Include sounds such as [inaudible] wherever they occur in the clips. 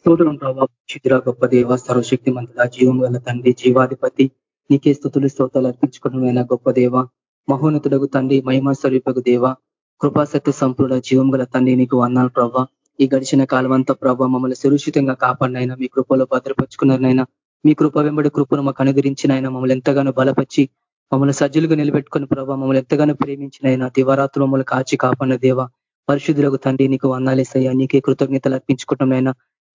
స్తోత్రం ప్రభావ చిత్ర గొప్ప దేవ సర్వశక్తి మంతుల జీవం గల తండ్రి జీవాధిపతి. నీకే స్థుతులు స్తోతాలు అర్పించుకోవడం గొప్ప దేవ. మహోన్నతులకు తండ్రి మహిమ స్వరూపకు దేవ. కృపాశక్తి సంపూర్ణ జీవం గల తండ్రి నీకు వందాలు ప్రభా. ఈ గడిచిన కాలం అంతా ప్రభావ మమ్మల్ని సురక్షితంగా కాపాడినైనా మీ కృపలో భద్రపరుచుకున్నారనైనా మీ కృప వెంబడి కృపను మాకు అనుగరించినైనా మమ్మల్ని ఎంతగానో బలపరిచి మమ్మల్ని సజ్జులుగా నిలబెట్టుకుని ప్రభావ మమ్మల్ని ఎంతగానో ప్రేమించినైనా దివారాత్రులు మమ్మల్ని కాచి కాపాడిన దేవ. పరిశుద్ధులకు తండ్రి నీకు వందాలేసయ్యా నీకే కృతజ్ఞతలు అర్పించుకుంటున్నాయినా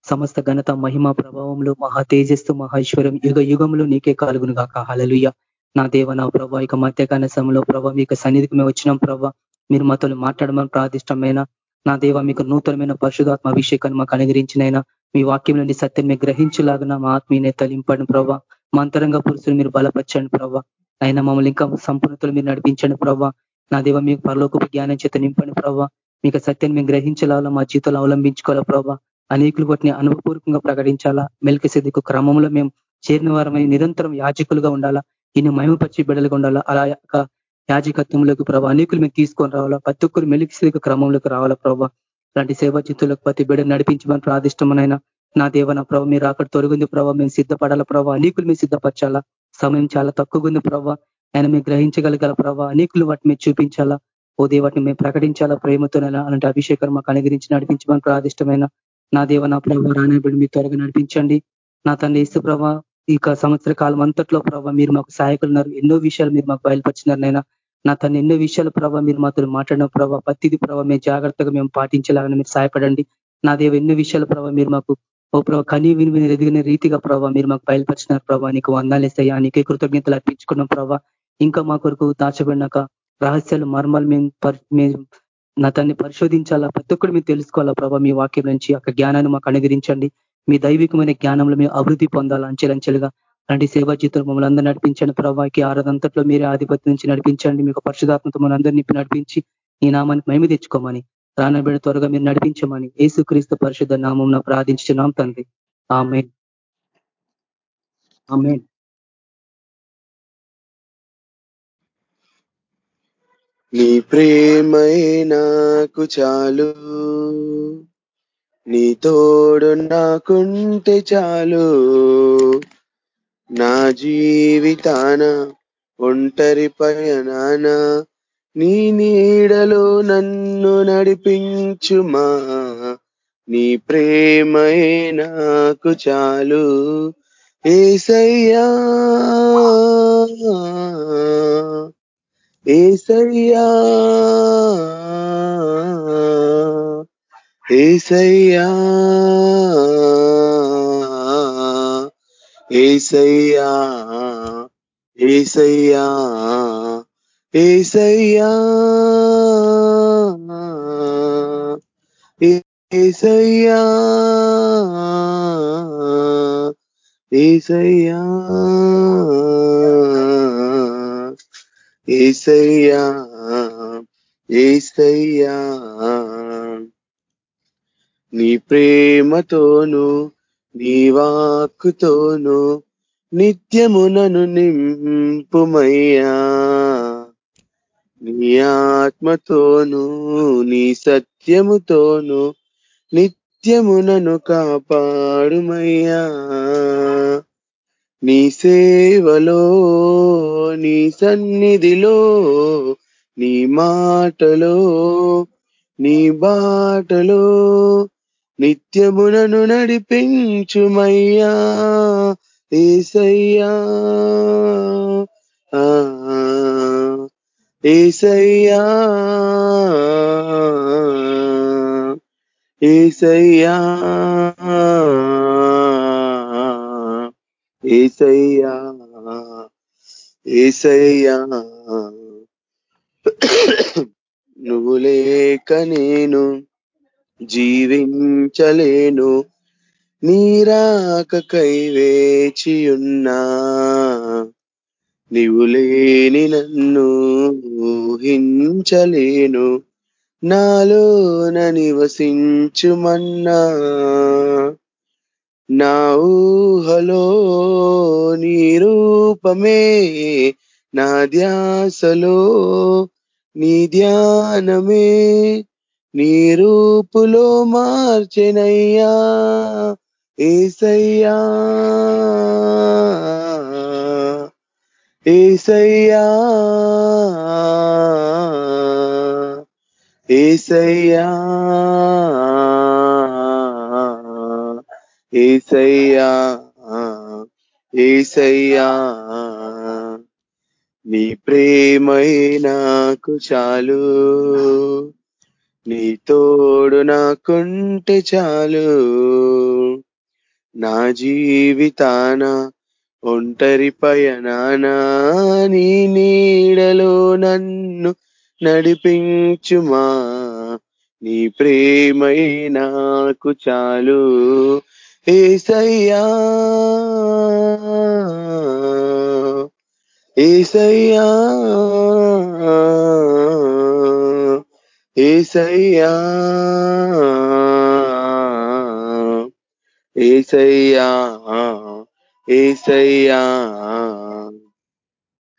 సమస్త ఘనత మహిమ ప్రభావంలో మహా తేజస్సు మహేశ్వరం యుగ యుగంలో నీకే కలుగును గాక హలలుయ నా దేవ నా ప్రభా ఇక మధ్యకాల సమయంలో ప్రభా మీకు సన్నిధికి మేము వచ్చినాం ప్రభా. మీరు మాతో మాట్లాడమని ప్రాదిష్టమైన నా దేవ మీకు నూతనమైన పరిశుధాత్మ అభిషేకాన్ని మాకు అనుగ్రహించినైనా మీ వాక్యం నుండి సత్యం మీరు గ్రహించలాగిన మా ఆత్మీయనే తలింపండి ప్రభా. మా అంతరంగ పురుషులు మీరు బలపరచండి ప్రభా. అయినా మమ్మల్ని ఇంకా సంపూర్ణతలు మీరు నడిపించండి ప్రభా. నా దేవ మీకు పరలోకపు జ్ఞానం చేత నింపండి ప్రభా. మీకు సత్యాన్ని మేము గ్రహించలాగా మా జీవితంలో అవలంబించుకోవాలా ప్రభా. అనేకులు వాటిని అనుభవపూర్వకంగా ప్రకటించాలా? మెల్కసేదికు క్రమంలో మేము చేరిన వారమై నిరంతరం యాజకులుగా ఉండాలా? ఈయన మహిమపరిచి బిడ్డలుగా ఉండాలా? అలా యాజకత్వంలోకి ప్రభావ అనేకులు మేము తీసుకొని రావాలా? ప్రతి ఒక్కరు మెలికి క్రమంలోకి రావాలా ప్రభావ అలాంటి సేవా చిత్తులకు ప్రతి బిడ్డ నడిపించమని ప్రాదిష్టమనైనా నా దేవ నా ప్రభావ మీరు అక్కడ తొలగింది ప్రభావ మేము సిద్ధపడాలా ప్రభావ అనేకులు మేము సిద్ధపరచాలా? సమయం చాలా తక్కువగా ఉంది ప్రభావ ఆయన మేము గ్రహించగలగల ప్రభావ అనేకులు వాటిని మేము చూపించాలా? ఓదే వాటిని మేము ప్రకటించాలా? ప్రేమతోనైనా అలాంటి అభిషేకం మాకు అనుగ్రహించి నడిపించమని ప్రాదిష్టమైన నా దేవ నా ప్రభావ రానబడి మీ త్వరగా నడిపించండి. నా తండ్రి ఇసు ప్రభా ఈ సంవత్సర కాలం అంతట్లో ప్రభావ మీరు మాకు సహాయకులు ఉన్నారు ఎన్నో విషయాలు మీరు మాకు బయలుపరిచినారు నైనా నా తను ఎన్నో విషయాల ప్రభావ మీరు మాతో మాట్లాడిన ప్రభావ ప్రతిది ప్రభావ మేము జాగ్రత్తగా మేము పాటించాలని మీరు సహాయపడండి. నా దేవ ఎన్నో విషయాల ప్రభావ మీరు మాకు ఓ ప్రభావ కనీ విని విని ఎదిగిన రీతిగా ప్రభావ మీరు మాకు బయలుపరిచినారు ప్రభావ నీకు వందాలేస్తాయా నీకే కృతజ్ఞతలు అర్పించుకున్నాం ప్రభావ ఇంకా మా కొరకు దాచబడినాక రహస్యాలు మర్మాలు మేము నా తన్ని పరిశోధించాలా? ప్రతి ఒక్కరు మీరు తెలుసుకోవాలా ప్రభావ మీ వాక్యం నుంచి ఒక జ్ఞానాన్ని మాకు అనుగరించండి మీ దైవికమైన జ్ఞానంలో మేము అభివృద్ధి పొందాలా? అంచెలంచెలుగా అలాంటి సేవా జీవితం మమ్మల్ని అందరూ నడిపించండి ప్రభావికి ఆరాధంతట్లో మీరే ఆధిపత్యం నుంచి నడిపించండి. మీకు పరిశుధాత్మతో మన అందరినీ నడిపించి ఈ నామానికి మేము తెచ్చుకోమని రానబిడ త్వరగా మీరు నడిపించమని ఏసుక్రీస్తు పరిశుద్ధ నామం ప్రార్థించున్నాం తండ్రి. ఆమె ఆమె నీ ప్రేమై నాకు చాలు. నీ తోడు నాకుంటే చాలు. నా జీవితాన ఒంటరి పయనాన నీ నీడలో నన్ను నడిపించుమా. నీ ప్రేమై నాకు చాలు. ఏసయ్యా. ఏసయ్యా ఏసయ్యా ఏసయ్యా ఏసయ్యా ఏసయ్యా ఏసయ్యా ఏసయ్యా ఏసయ్యా ఏసయ్యా. నీ ప్రేమతోను నీ వాక్కుతోను నిత్యమునను నింపుమయ్యా. నీ ఆత్మతోను నీ సత్యముతోను నిత్యమునను కాపాడుమయ్యా. నీ సేవలో నీ సన్నిధిలో నీ మాటలో నీ బాటలో నిత్యమునను నడిపించుమయ్యా ఏసయ్యా. ఏసయ్యా. ఏసయ్యా. ఏసయ్యా ఏసయ్యా నువ్వు లేక నేను జీవించలేను నీరాకకై వేచియున్నా నీవు లేని నన్ను ఊహించలేను నాలోన నివసించుమన్నా. నా ఊహలో నీ రూపమే నా ధ్యాసలో నీ ధ్యానమే నీ రూపులో మార్చెనయ్యా ఏసయ్యా. ఏసయ్యా. ఏసయ్యా. ఏసయ్యా ఏసయ్యా నీ ప్రేమై నాకు చాలు. నీ తోడు నాకుంటే చాలు. నా జీవితాన ఒంటరి పయనానా నీ నీడలో నన్ను నడిపించుమా. నీ ప్రేమై నాకు చాలు. ఏసయ్యా ఏసయ్యా ఏసయ్యా ఏసయ్యా ఏసయ్యా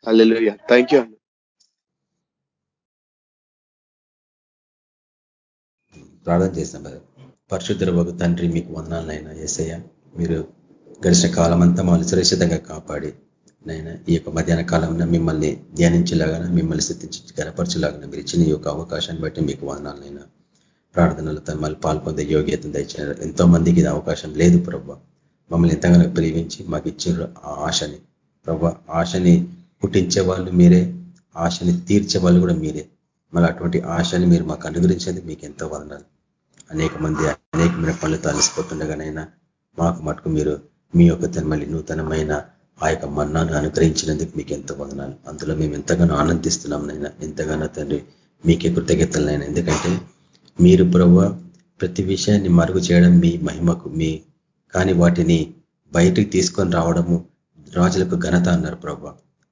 హల్లెలూయా థ్యాంక్ యూ అన్న ప్రార్థన చేస్తాం కదా పరిశుద్ధ వగు తండ్రి మీకు వందనాలనైనా. ఏసయ్య మీరు గడిచిన కాలం అంతా మమ్మల్ని సురక్షితంగా కాపాడి నైనా ఈ యొక్క మధ్యాహ్న కాలంలో మిమ్మల్ని ధ్యానించేలాగా మిమ్మల్ని స్థితించి గనపరచేలాగా మీరు ఇచ్చిన ఈ యొక్క అవకాశాన్ని బట్టి మీకు వందనాలనైనా. ప్రార్థనలతో మళ్ళీ పాల్పొందే యోగ్యతను తెచ్చిన ఎంతో మందికి ఇది అవకాశం లేదు ప్రభు. మమ్మల్ని ఎంతగానో ప్రేమించి మాకు ఇచ్చారు ఆ ఆశని. ప్రభు ఆశని పుట్టించే వాళ్ళు మీరే ఆశని తీర్చే వాళ్ళు కూడా మీరే. మళ్ళీ అటువంటి ఆశని మీరు మాకు అనుగ్రహించేది మీకు ఎంతో వదనాలు. అనేక మంది అనేకమైన పనులు అలసిపోతుండగానైనా మాకు మటుకు మీరు మీ యొక్క మళ్ళీ నూతనమైన ఆ యొక్క మన్నాను అనుగ్రహించినందుకు మీకు ఎంతో వదనాలు. అందులో మేము ఎంతగానో ఆనందిస్తున్నాం నైనా ఎంతగానో తండ్రి మీకే కృతజ్ఞతలనైనా. ఎందుకంటే మీరు ప్రభు ప్రతి విషయాన్ని మరుగు చేయడం మీ మహిమకు మీ కానీ వాటిని బయటికి తీసుకొని రావడము రాజులకు ఘనత అన్నారు ప్రభు.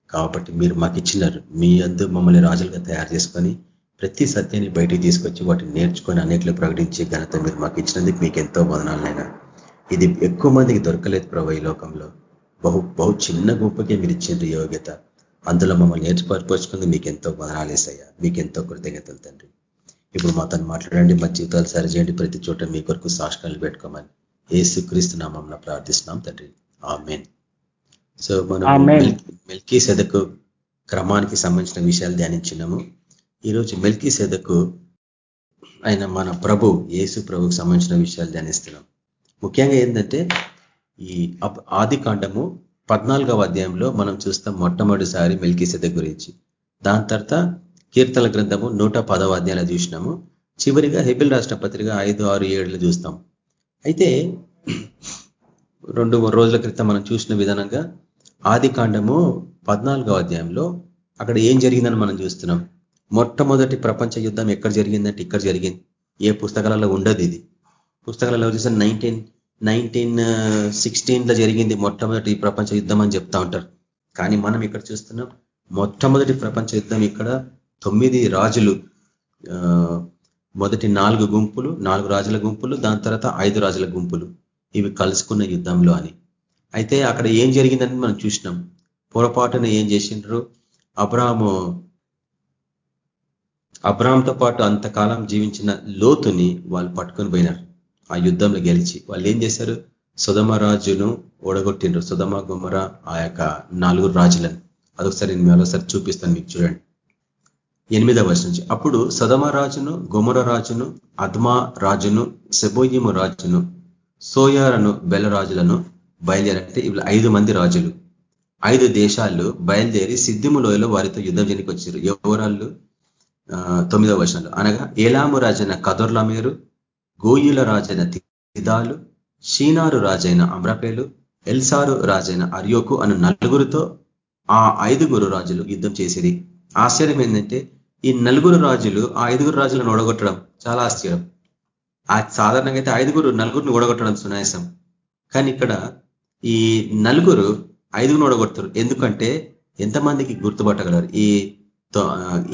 కాబట్టి మీరు మాకు ఇచ్చినారు మీ అందు మమ్మల్ని రాజులుగా తయారు చేసుకొని ప్రతి సత్యాన్ని బయటికి తీసుకొచ్చి వాటిని నేర్చుకొని అనేకలు ప్రకటించే ఘనత మీరు మాకు ఇచ్చినందుకు మీకు ఎంతో వదనాలైనా ఇది ఎక్కువ మందికి దొరకలేదు ప్రభు ఈ లోకంలో. బహు బహు చిన్న గుంపుకే మీరు ఇచ్చిండ్రు యోగ్యత. అందులో మమ్మల్ని నేర్చుపరచుకుంది మీకు ఎంతో వదనాలేసయ్యా మీకు ఎంతో కృతజ్ఞతలు తండ్రి. ఇప్పుడు మా తను మాట్లాడండి మా జీవితాలు సరిచేయండి ప్రతి చోట మీ కొరకు సాష్కాలు పెట్టుకోమని. ఏసు క్రీస్తు నామంలో ప్రార్థిస్తున్నాం తండ్రి. ఆమెన్. సో మనం మెల్కీ సెదకు క్రమానికి సంబంధించిన విషయాలు ధ్యానించినాము. ఈరోజు మెల్కీ సెదకు ఆయన మన ప్రభు యేసు ప్రభుకు సంబంధించిన విషయాలు ధ్యానిస్తున్నాం. ముఖ్యంగా ఏంటంటే ఈ ఆది కాండము పద్నాలుగవ అధ్యాయంలో మనం చూస్తాం మొట్టమొదటిసారి మెల్కీ సెదక్ గురించి. దాని తర్వాత కీర్తన గ్రంథము నూట పదవ అధ్యాయంలో చూసినాము. చివరిగా హెబిల్ రాష్ట్ర పత్రిక ఐదు ఆరు ఏడులో చూస్తాం. అయితే రెండు రోజుల క్రితం మనం చూసిన విధానంగా ఆది కాండము పద్నాలుగవ అధ్యాయంలో అక్కడ ఏం జరిగిందని మనం చూస్తున్నాం. మొట్టమొదటి ప్రపంచ యుద్ధం ఎక్కడ జరిగిందంటే ఇక్కడ జరిగింది. ఏ పుస్తకాలలో ఉండదు ఇది. పుస్తకాలలో చూసిన నైన్టీన్ నైన్టీన్ సిక్స్టీన్లో జరిగింది మొట్టమొదటి ప్రపంచ యుద్ధం అని చెప్తా ఉంటారు. కానీ మనం ఇక్కడ చూస్తున్నాం మొట్టమొదటి ప్రపంచ యుద్ధం ఇక్కడ తొమ్మిది రాజులు మొదటి నాలుగు గుంపులు నాలుగు రాజుల గుంపులు దాని తర్వాత ఐదు రాజుల గుంపులు. ఇవి కలుసుకున్న యుద్ధంలో అని. అయితే అక్కడ ఏం జరిగిందని మనం చూసినాం. పొరపాటున ఏం చేసిండ్రు? అబ్రాహము అబ్రామ్తో పాటు అంతకాలం జీవించిన లోతుని వాళ్ళు పట్టుకొని పోయినారు. ఆ యుద్ధంలో గెలిచి వాళ్ళు ఏం చేశారు? సుధమరాజును ఓడగొట్టిండ్రు. సుధమ గుమ్మర ఆ యొక్క నాలుగు రాజులను. అదొకసారి నేను మరోసారి చూపిస్తాను మీకు చూడండి. ఎనిమిదవ వర్షం నుంచి. అప్పుడు సదమ రాజును గుమర రాజును అద్మా రాజును సెబోయిము రాజును సోయారను బెలరాజులను బయలుదేరంటే ఇవి ఐదు మంది రాజులు. ఐదు దేశాలు బయలుదేరి సిద్ధిము లోయలో వారితో యుద్ధం చేయనికి వచ్చారు ఎవరాళ్ళు? తొమ్మిదవ వచనంలో. అనగా ఏలాము రాజైన కదొర్లమేరు గోయుల రాజైన తిదాలు షీనారు రాజైన అమ్రపేలు ఎల్సారు రాజైన అర్యోకు అను నలుగురితో ఆ ఐదుగురు రాజులు యుద్ధం చేసేది ఆశ్చర్యం ఏంటంటే ఈ నలుగురు రాజులు ఆ ఐదుగురు రాజులను ఓడగొట్టడం చాలా ఆశ్చర్యం. ఆ సాధారణంగా అయితే ఐదుగురు నలుగురిని ఓడగొట్టడం సునాయాసం. కానీ ఇక్కడ ఈ నలుగురు ఐదుగురు ఓడగొడతారు. ఎందుకంటే ఎంతమందికి గుర్తుపట్టగలరు? ఈ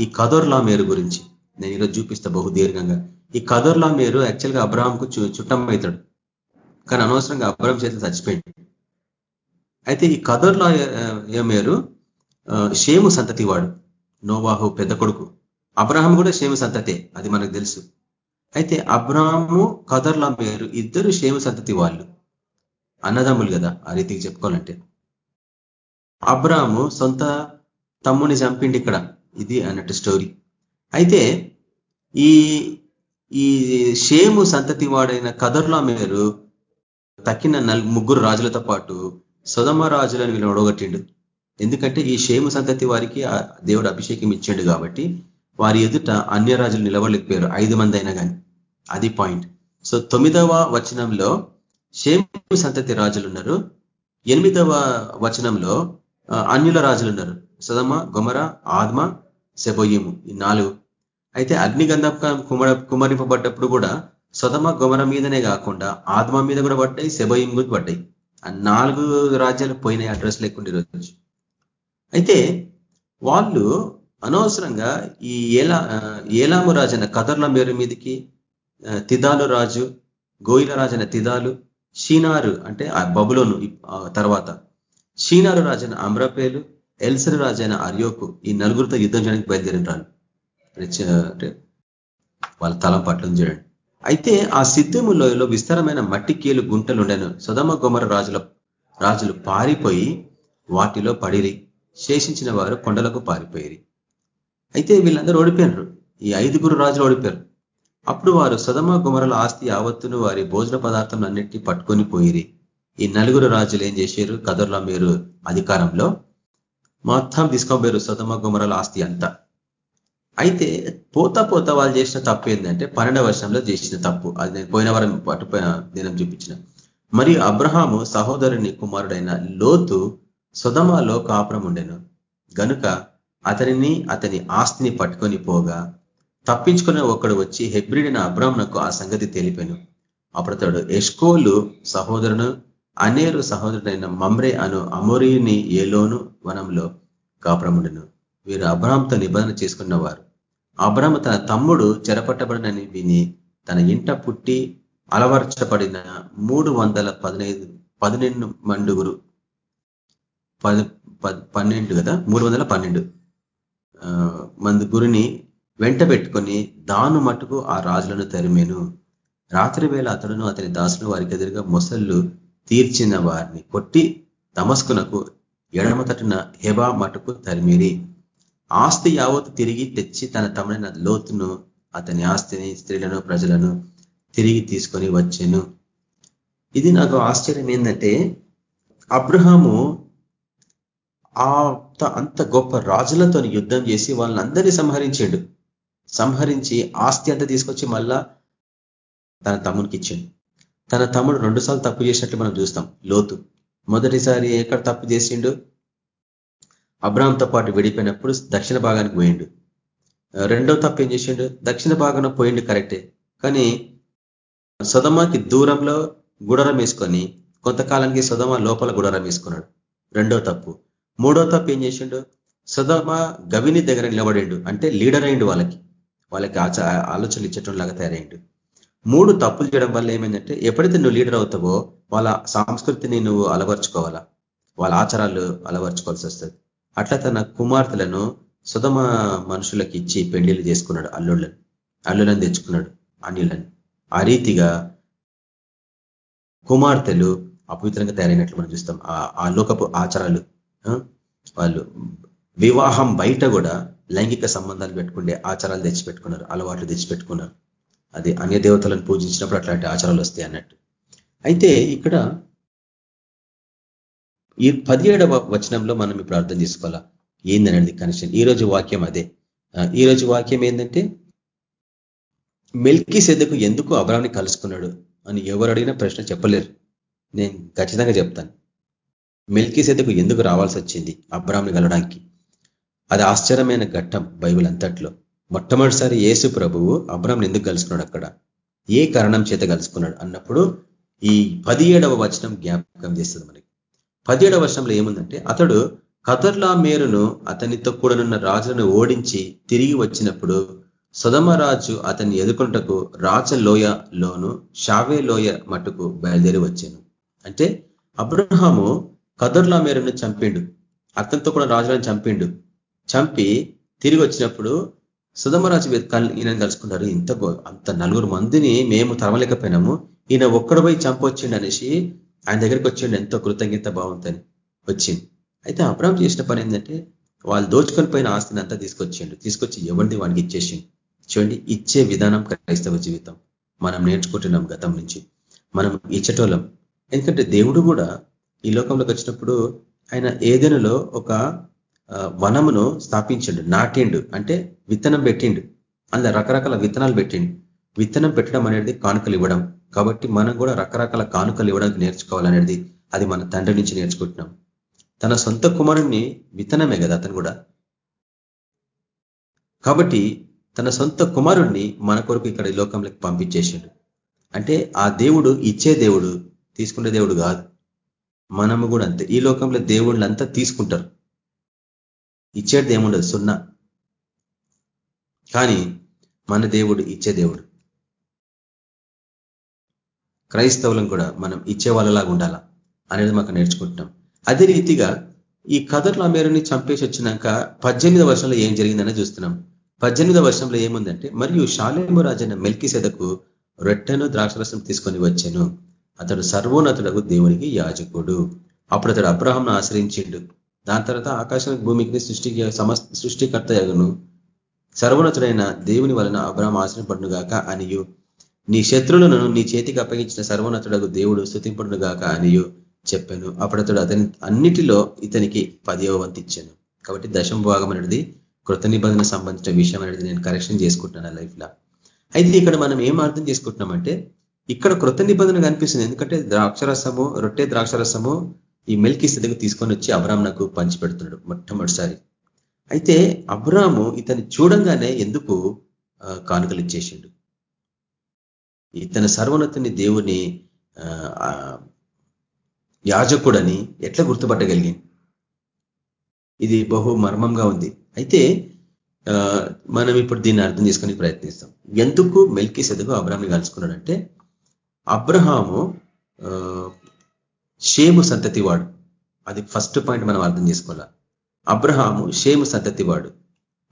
ఈ కదోర్లా మేరు గురించి నేను ఈరోజు చూపిస్తా బహుదీర్ఘంగా. ఈ కదోర్లా మేరు యాక్చువల్గా అబ్రాహంకు చుట్టం అవుతాడు కానీ అనవసరంగా అబ్రాహం చేతులు చచ్చిపోయింది అయితే ఈ కదోర్లా మేరు షేము సంతతి వాడు నోవాహు పెద్ద కొడుకు. అబ్రహాం కూడా షేము సంతతే అది మనకు తెలుసు. అయితే అబ్రాహము కదర్లా మేరు ఇద్దరు షేము సంతతి వాళ్ళు. అన్నదమ్ములు కదా ఆ రీతికి చెప్పుకోవాలంటే. అబ్రాము సొంత తమ్ముని చంపిండి ఇక్కడ. ఇది అన్నట్టు స్టోరీ అయితే ఈ ఈ షేము సంతతి వాడైన కదర్లా మేరు తక్కిన నల్ ముగ్గురు రాజులతో పాటు సుధమ రాజులను వీళ్ళు ఒడగొట్టిండు ఎందుకంటే ఈ షేము సంతతి వారికి దేవుడు అభిషేకం ఇచ్చిండు కాబట్టి వారి ఎదుట అన్య రాజులు నిలవలేకపోయారు ఐదు మంది అయినా కానీ అది పాయింట్. సో తొమ్మిదవ వచనంలో షేము సంతతి రాజులు ఉన్నారు ఎనిమిదవ వచనంలో అన్యుల రాజులు ఉన్నారు సదమ గొమర ఆత్మ సెబోయిము ఈ నాలుగు. అయితే అగ్నిగంధం కుమర కుమరింపబడ్డప్పుడు కూడా సదమ గొమర మీదనే కాకుండా ఆత్మ మీద కూడా పడ్డాయి శబయిం కూడా పడ్డాయి. ఆ నాలుగు రాజ్యాలు పోయినాయి అడ్రస్ లేకుండా ఈరోజు అయితే వాళ్ళు అనవసరంగా ఈ ఏలా ఏలాము రాజైన కదర్ల మేరు మీదకి తిదాలు రాజు గోయిల రాజైన తిదాలు షీనారు అంటే ఆ బబులోను తర్వాత. షీనారు రాజైన అమ్రపేలు ఎల్సరు రాజైన అర్యోకు ఈ నలుగురితో యుద్ధం చేయడానికి బయలుదేరినారు అంటే వాళ్ళ తలం పట్లం చూడండి. అయితే ఆ సిద్ధము లోయలో విస్తారమైన మట్టి కీలు గుంటలు ఉండను. సుధమ గుమర రాజుల రాజులు పారిపోయి వాటిలో పడిరి. శేషించిన వారు కొండలకు పారిపోయి అయితే వీళ్ళందరూ ఓడిపోయినారు. ఈ ఐదుగురు రాజులు ఓడిపోయారు. అప్పుడు వారు సుధమ గుమరల ఆస్తి యావత్తును వారి భోజన పదార్థం అన్నిటినీ పట్టుకొని పోయిరి. ఈ నలుగురు రాజులు ఏం చేశారు కదర్లో మీరు అధికారంలో మొత్తం తీసుకోబోయారు సతమ గుమరాల ఆస్తి అంతా. అయితే పోతా పోతా వాళ్ళు చేసిన తప్పు ఏంటంటే పన్నెండవ వర్షంలో చేసిన తప్పు. అది నేను పోయిన వారం పట్టుపోయిన దినం చూపించిన. మరియు అబ్రహాము సహోదరుని కుమారుడైన లోతు సుధమాలో కాపురం ఉండెను. గనుక అతనిని అతని ఆస్తిని పట్టుకొని పోగా తప్పించుకునే ఒకడు వచ్చి హెబ్రిడిన అబ్రాహ్మణకు ఆ సంగతి తెలిపాను. అప్పుడు అతడు ఎష్కోలు సహోదరును అనేరు సహోదరుడైన మమ్రే అను అమోరియుని ఏలోను వనంలో కాపురముండెను వీరు అబ్రాహంతో నిబంధన చేసుకున్నవారు అబ్రాహ్మ తన తమ్ముడు చెరపట్టబడినని విని తన ఇంట పుట్టి అలవర్చబడిన మూడు వందల పదినైదు పదినెండు మండుగురు. పది పన్నెండు కదా? మూడు వందల పన్నెండు. మంది గురిని వెంట పెట్టుకొని దాను మటుకు ఆ రాజులను తరిమేను. రాత్రి వేళ అతడును అతని దాసులు వారికి ఎదురుగా మొసళ్ళు తీర్చిన వారిని కొట్టి తమస్కునకు ఎడమ హెబా మటుకు తరిమిరి. ఆస్తి యావత్ తిరిగి తెచ్చి తన తమైన లోతును అతని ఆస్తిని స్త్రీలను ప్రజలను తిరిగి తీసుకొని వచ్చాను. ఇది నాకు ఆశ్చర్యం ఏంటంటే అబ్రహాము ఆ అంత గొప్ప రాజులతో యుద్ధం చేసి వాళ్ళందరినీ సంహరించాడు. సంహరించి ఆస్తి అంతా తీసుకొచ్చి మళ్ళా తన తమ్మునికి ఇచ్చాడు తన తమ్ముడు రెండుసార్లు తప్పు చేసినట్లు మనం చూస్తాం. లోతు. మొదటిసారి ఎక్కడ తప్పు చేసిండు? అబ్రామ్తో పాటు విడిపోయినప్పుడు దక్షిణ భాగానికి పోయిండు. రెండో తప్పు ఏం చేసిండు? దక్షిణ భాగాన పోయిండు కరెక్టే. కానీ సుధమకి దూరంలో గుడరం వేసుకొని కొంతకాలానికి సుధమ లోపల గుడరం వేసుకున్నాడు. రెండో తప్పు. మూడో తప్పు ఏం చేసిండు? సుధమ గవిని దగ్గర నిలబడిండు. అంటే లీడర్ అయిండు వాళ్ళకి. వాళ్ళకి ఆలోచనలు ఇచ్చేటం లాగా తయారైండు మూడు తప్పులు చేయడం వల్ల ఏమైందంటే ఎప్పుడైతే నువ్వు లీడర్ అవుతావో వాళ్ళ సంస్కృతిని నువ్వు అలవర్చుకోవాలా? వాళ్ళ ఆచారాలు అలవర్చుకోవాల్సి వస్తుంది. అట్లా తన కుమార్తెలను సుధమ మనుషులకు ఇచ్చి పెళ్ళిళ్ళు చేసుకున్నాడు అల్లుళ్ళని. అల్లులను తెచ్చుకున్నాడు అన్యులని. ఆ రీతిగా కుమార్తెలు అపవిత్రంగా తయారైనట్లు మనం చూస్తాం. ఆ లోకపు ఆచారాలు వాళ్ళు వివాహం బయట కూడా లైంగిక సంబంధాలు పెట్టుకుండే ఆచారాలు తెచ్చిపెట్టుకున్నారు అలవాట్లు తెచ్చిపెట్టుకున్నారు. అది అన్య దేవతలను పూజించినప్పుడు అట్లాంటి ఆచారాలు వస్తాయి అన్నట్టు. అయితే ఇక్కడ ఈ పదిహేడవ వచనంలో మనం ఇప్పుడు అర్థం చేసుకోవాలా? ఏందనేది కనెక్షన్ ఈ రోజు వాక్యం అదే. ఈ రోజు వాక్యం ఏంటంటే మెల్కి సెద్దకు ఎందుకు అబ్రామ్ని కలుసుకున్నాడు అని ఎవరు అడిగినా ప్రశ్న చెప్పలేరు. నేను ఖచ్చితంగా చెప్తాను. మెల్కి సెద్దకు ఎందుకు రావాల్సి వచ్చింది అబ్రామ్ని కలవడానికి? అది ఆశ్చర్యమైన ఘట్టం బైబిల్ అంతట్లో. మొట్టమొదటిసారి యేసు ప్రభువు అబ్రామ్ని ఎందుకు కలుసుకున్నాడు అక్కడ? ఏ కారణం చేత కలుసుకున్నాడు అన్నప్పుడు ఈ పదిహేడవ వచనం జ్ఞాపకం చేస్తుంది మనకి. పదిహేడవ వచనంలో ఏముందంటే అతడు కదర్లా మేరును అతనితో కూడనున్న రాజులను ఓడించి తిరిగి వచ్చినప్పుడు సుధమరాజు అతన్ని ఎదుర్కొంటకు రాచలోయలోను షావే లోయ మటుకు బయలుదేరి వచ్చాను. అంటే అబ్రహాము కదర్లా మేరును చంపిండు. అతనితో కూడా రాజులను చంపిండు. చంపి తిరిగి వచ్చినప్పుడు సుధమరాజు ఈయన కలుసుకున్నారు ఇంత అంత నలుగురు మందిని మేము తరమలేకపోయినాము. ఈయన ఒక్కడు పోయి చంపొచ్చిండు అనేసి ఆయన దగ్గరికి వచ్చిండు. ఎంతో కృతజ్ఞత భావంతని వచ్చింది అయితే అబ్రామ్ చేసిన పని ఏంటంటే వాళ్ళు దోచుకొని పోయిన ఆస్తిని అంతా తీసుకొచ్చిండు. తీసుకొచ్చి ఎవరిది? వాడికి ఇచ్చేసిండు. చూడండి ఇచ్చే విధానం క్రైస్తవ జీవితం. మనం నేర్చుకుంటున్నాం గతం నుంచి. మనం ఇచ్చటోళ్ళం. ఎందుకంటే దేవుడు కూడా ఈ లోకంలోకి వచ్చినప్పుడు ఆయన ఏదైనాలో ఒక వనమును స్థాపించిండు నాటిండు అంటే విత్తనం పెట్టిండు. అందులో రకరకాల విత్తనాలు పెట్టిండు. విత్తనం పెట్టడం అనేది కానుకలు ఇవ్వడం. కాబట్టి మనం కూడా రకరకాల కానుకలు ఇవ్వడానికి నేర్చుకోవాలనేది అది మన తండ్రి నుంచి నేర్చుకుంటున్నాం. తన సొంత కుమారుణ్ణి విత్తనమే కదా అతను కూడా. కాబట్టి తన సొంత కుమారుణ్ణి మన కొరకు ఇక్కడ ఈ లోకంలోకి పంపించేసిండు. అంటే ఆ దేవుడు ఇచ్చే దేవుడు తీసుకునే దేవుడు కాదు. మనము కూడా అంతే. ఈ లోకంలో దేవుళ్ళంతా తీసుకుంటారు. ఇచ్చేది ఏముండదు సున్నా. కానీ మన దేవుడు ఇచ్చే దేవుడు. క్రైస్తవులం కూడా మనం ఇచ్చే వాళ్ళలాగా ఉండాలా అనేది మాకు నేర్చుకుంటున్నాం. అదే రీతిగా ఈ కదర్ల మేరుని చంపేసి వచ్చినాక పద్దెనిమిదవ వర్షంలో ఏం జరిగిందని చూస్తున్నాం. పద్దెనిమిదవ వర్షంలో ఏముందంటే మరియు షాలేము రాజైన మెల్కి సెదకు రొట్టెను ద్రాక్షరసం తీసుకొని వచ్చాను. అతడు సర్వోన్నతుడకు దేవునికి యాజకుడు. అప్పుడు అతడు అబ్రహంను ఆశ్రయించిండు. దాని తర్వాత ఆకాశానికి భూమికి సృష్టికి సమస్త సృష్టికర్త ఎగను సర్వోన్నతుడైన దేవుని వలన అబ్రహం ఆశ్రయపడునుగాక అనియు. నీ శత్రువులను నీ చేతికి అప్పగించిన సర్వోన్నతుడకు దేవుడు స్థుతింపడునుగాక అనియు చెప్పాను. అప్పుడు అతడు అతని అన్నిటిలో ఇతనికి పదివ వంతు ఇచ్చాను. కాబట్టి దశం భాగం అనేది కృత నిబంధన సంబంధించిన విషయం అనేది నేను కరెక్షన్ చేసుకుంటున్నాను లైఫ్లో. అయితే ఇక్కడ మనం ఏం అర్థం చేసుకుంటున్నామంటే ఇక్కడ కృత నిబంధన కనిపిస్తుంది. ఎందుకంటే ద్రాక్షరసము రొట్టె ద్రాక్షరసము ఈ మెల్కి స్థితికి తీసుకొని వచ్చి అబ్రామ్నకు పంచిపెడుతున్నాడు మొట్టమొదటిసారి. అయితే అబ్రాము ఇతన్ని చూడంగానే ఎందుకు కానుకలు ఇచ్చేసిండు? ఇతని సర్వోన్నతిని దేవుని యాజకుడని ఎట్లా గుర్తుపట్టగలిగి? ఇది బహు మర్మంగా ఉంది. అయితే మనం ఇప్పుడు దీన్ని అర్థం చేసుకునే ప్రయత్నిస్తాం. ఎందుకు మెల్కి సెదగు అబ్రామ్ని కలుసుకున్నాడంటే అబ్రహాము షేము సంతతి వాడు. అది ఫస్ట్ పాయింట్ మనం అర్థం చేసుకోవాలి. అబ్రహాము షేము సంతతి వాడు.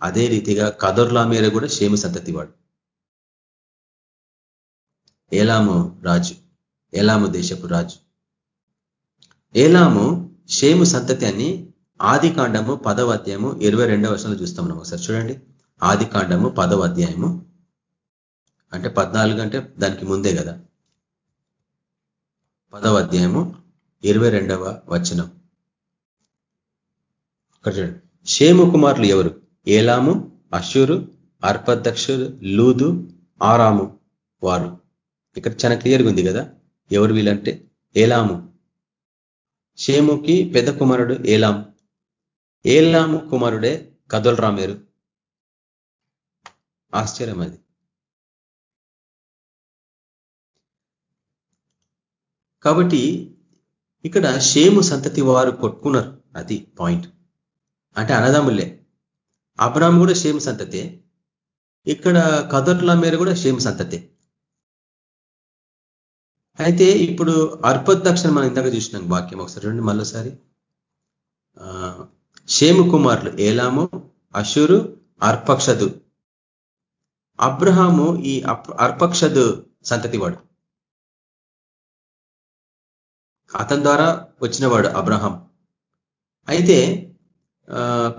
అదే రీతిగా కదర్లా మేర కూడా షేము సంతతి వాడు. ఏలాము రాజు. ఏలాము దేశపు రాజు. ఏలాము షేము సంతతి అని ఆది కాండము పదవ అధ్యాయము ఇరవై రెండవ వర్షాలు చూస్తాం మనం ఒకసారి చూడండి. ఆది కాండము పదవ అధ్యాయము. అంటే పద్నాలుగు అంటే దానికి ముందే కదా. పదవ అధ్యాయము ఇరవై రెండవ వచనం. ఇక్కడ చూడండి షేము కుమారులు ఎవరు? ఏలాము అషూరు అర్పదక్షుడు లూదు ఆరాము వారు. ఇక్కడ చాలా క్లియర్గా ఉంది కదా? ఎవరు వీళ్ళంటే? ఏలాము. షేముకి పెద్ద కుమారుడు ఏలాము ఏలాము కుమారుడే కదలరామేరు. ఆశ్చర్యం అది. కాబట్టి ఇక్కడ షేము సంతతి వారు కొట్టుకున్నారు. అది పాయింట్. అంటే అన్నదమ్ములే అబ్రామ్ కూడా షేము సంతతే. ఇక్కడ కదర్ల మేర కూడా షేము సంతతే. అయితే ఇప్పుడు అర్పదక్షిణ మనం ఇందాక చూసినాం వాక్యం ఒకసారి. రెండు మళ్ళీసారి. షేము కుమారులు ఏలాము అషురు అర్పక్షదు. అబ్రహాము ఈ అర్పక్షదు సంతతివాడు అతని ద్వారా వచ్చినవాడు అబ్రహాం. అయితే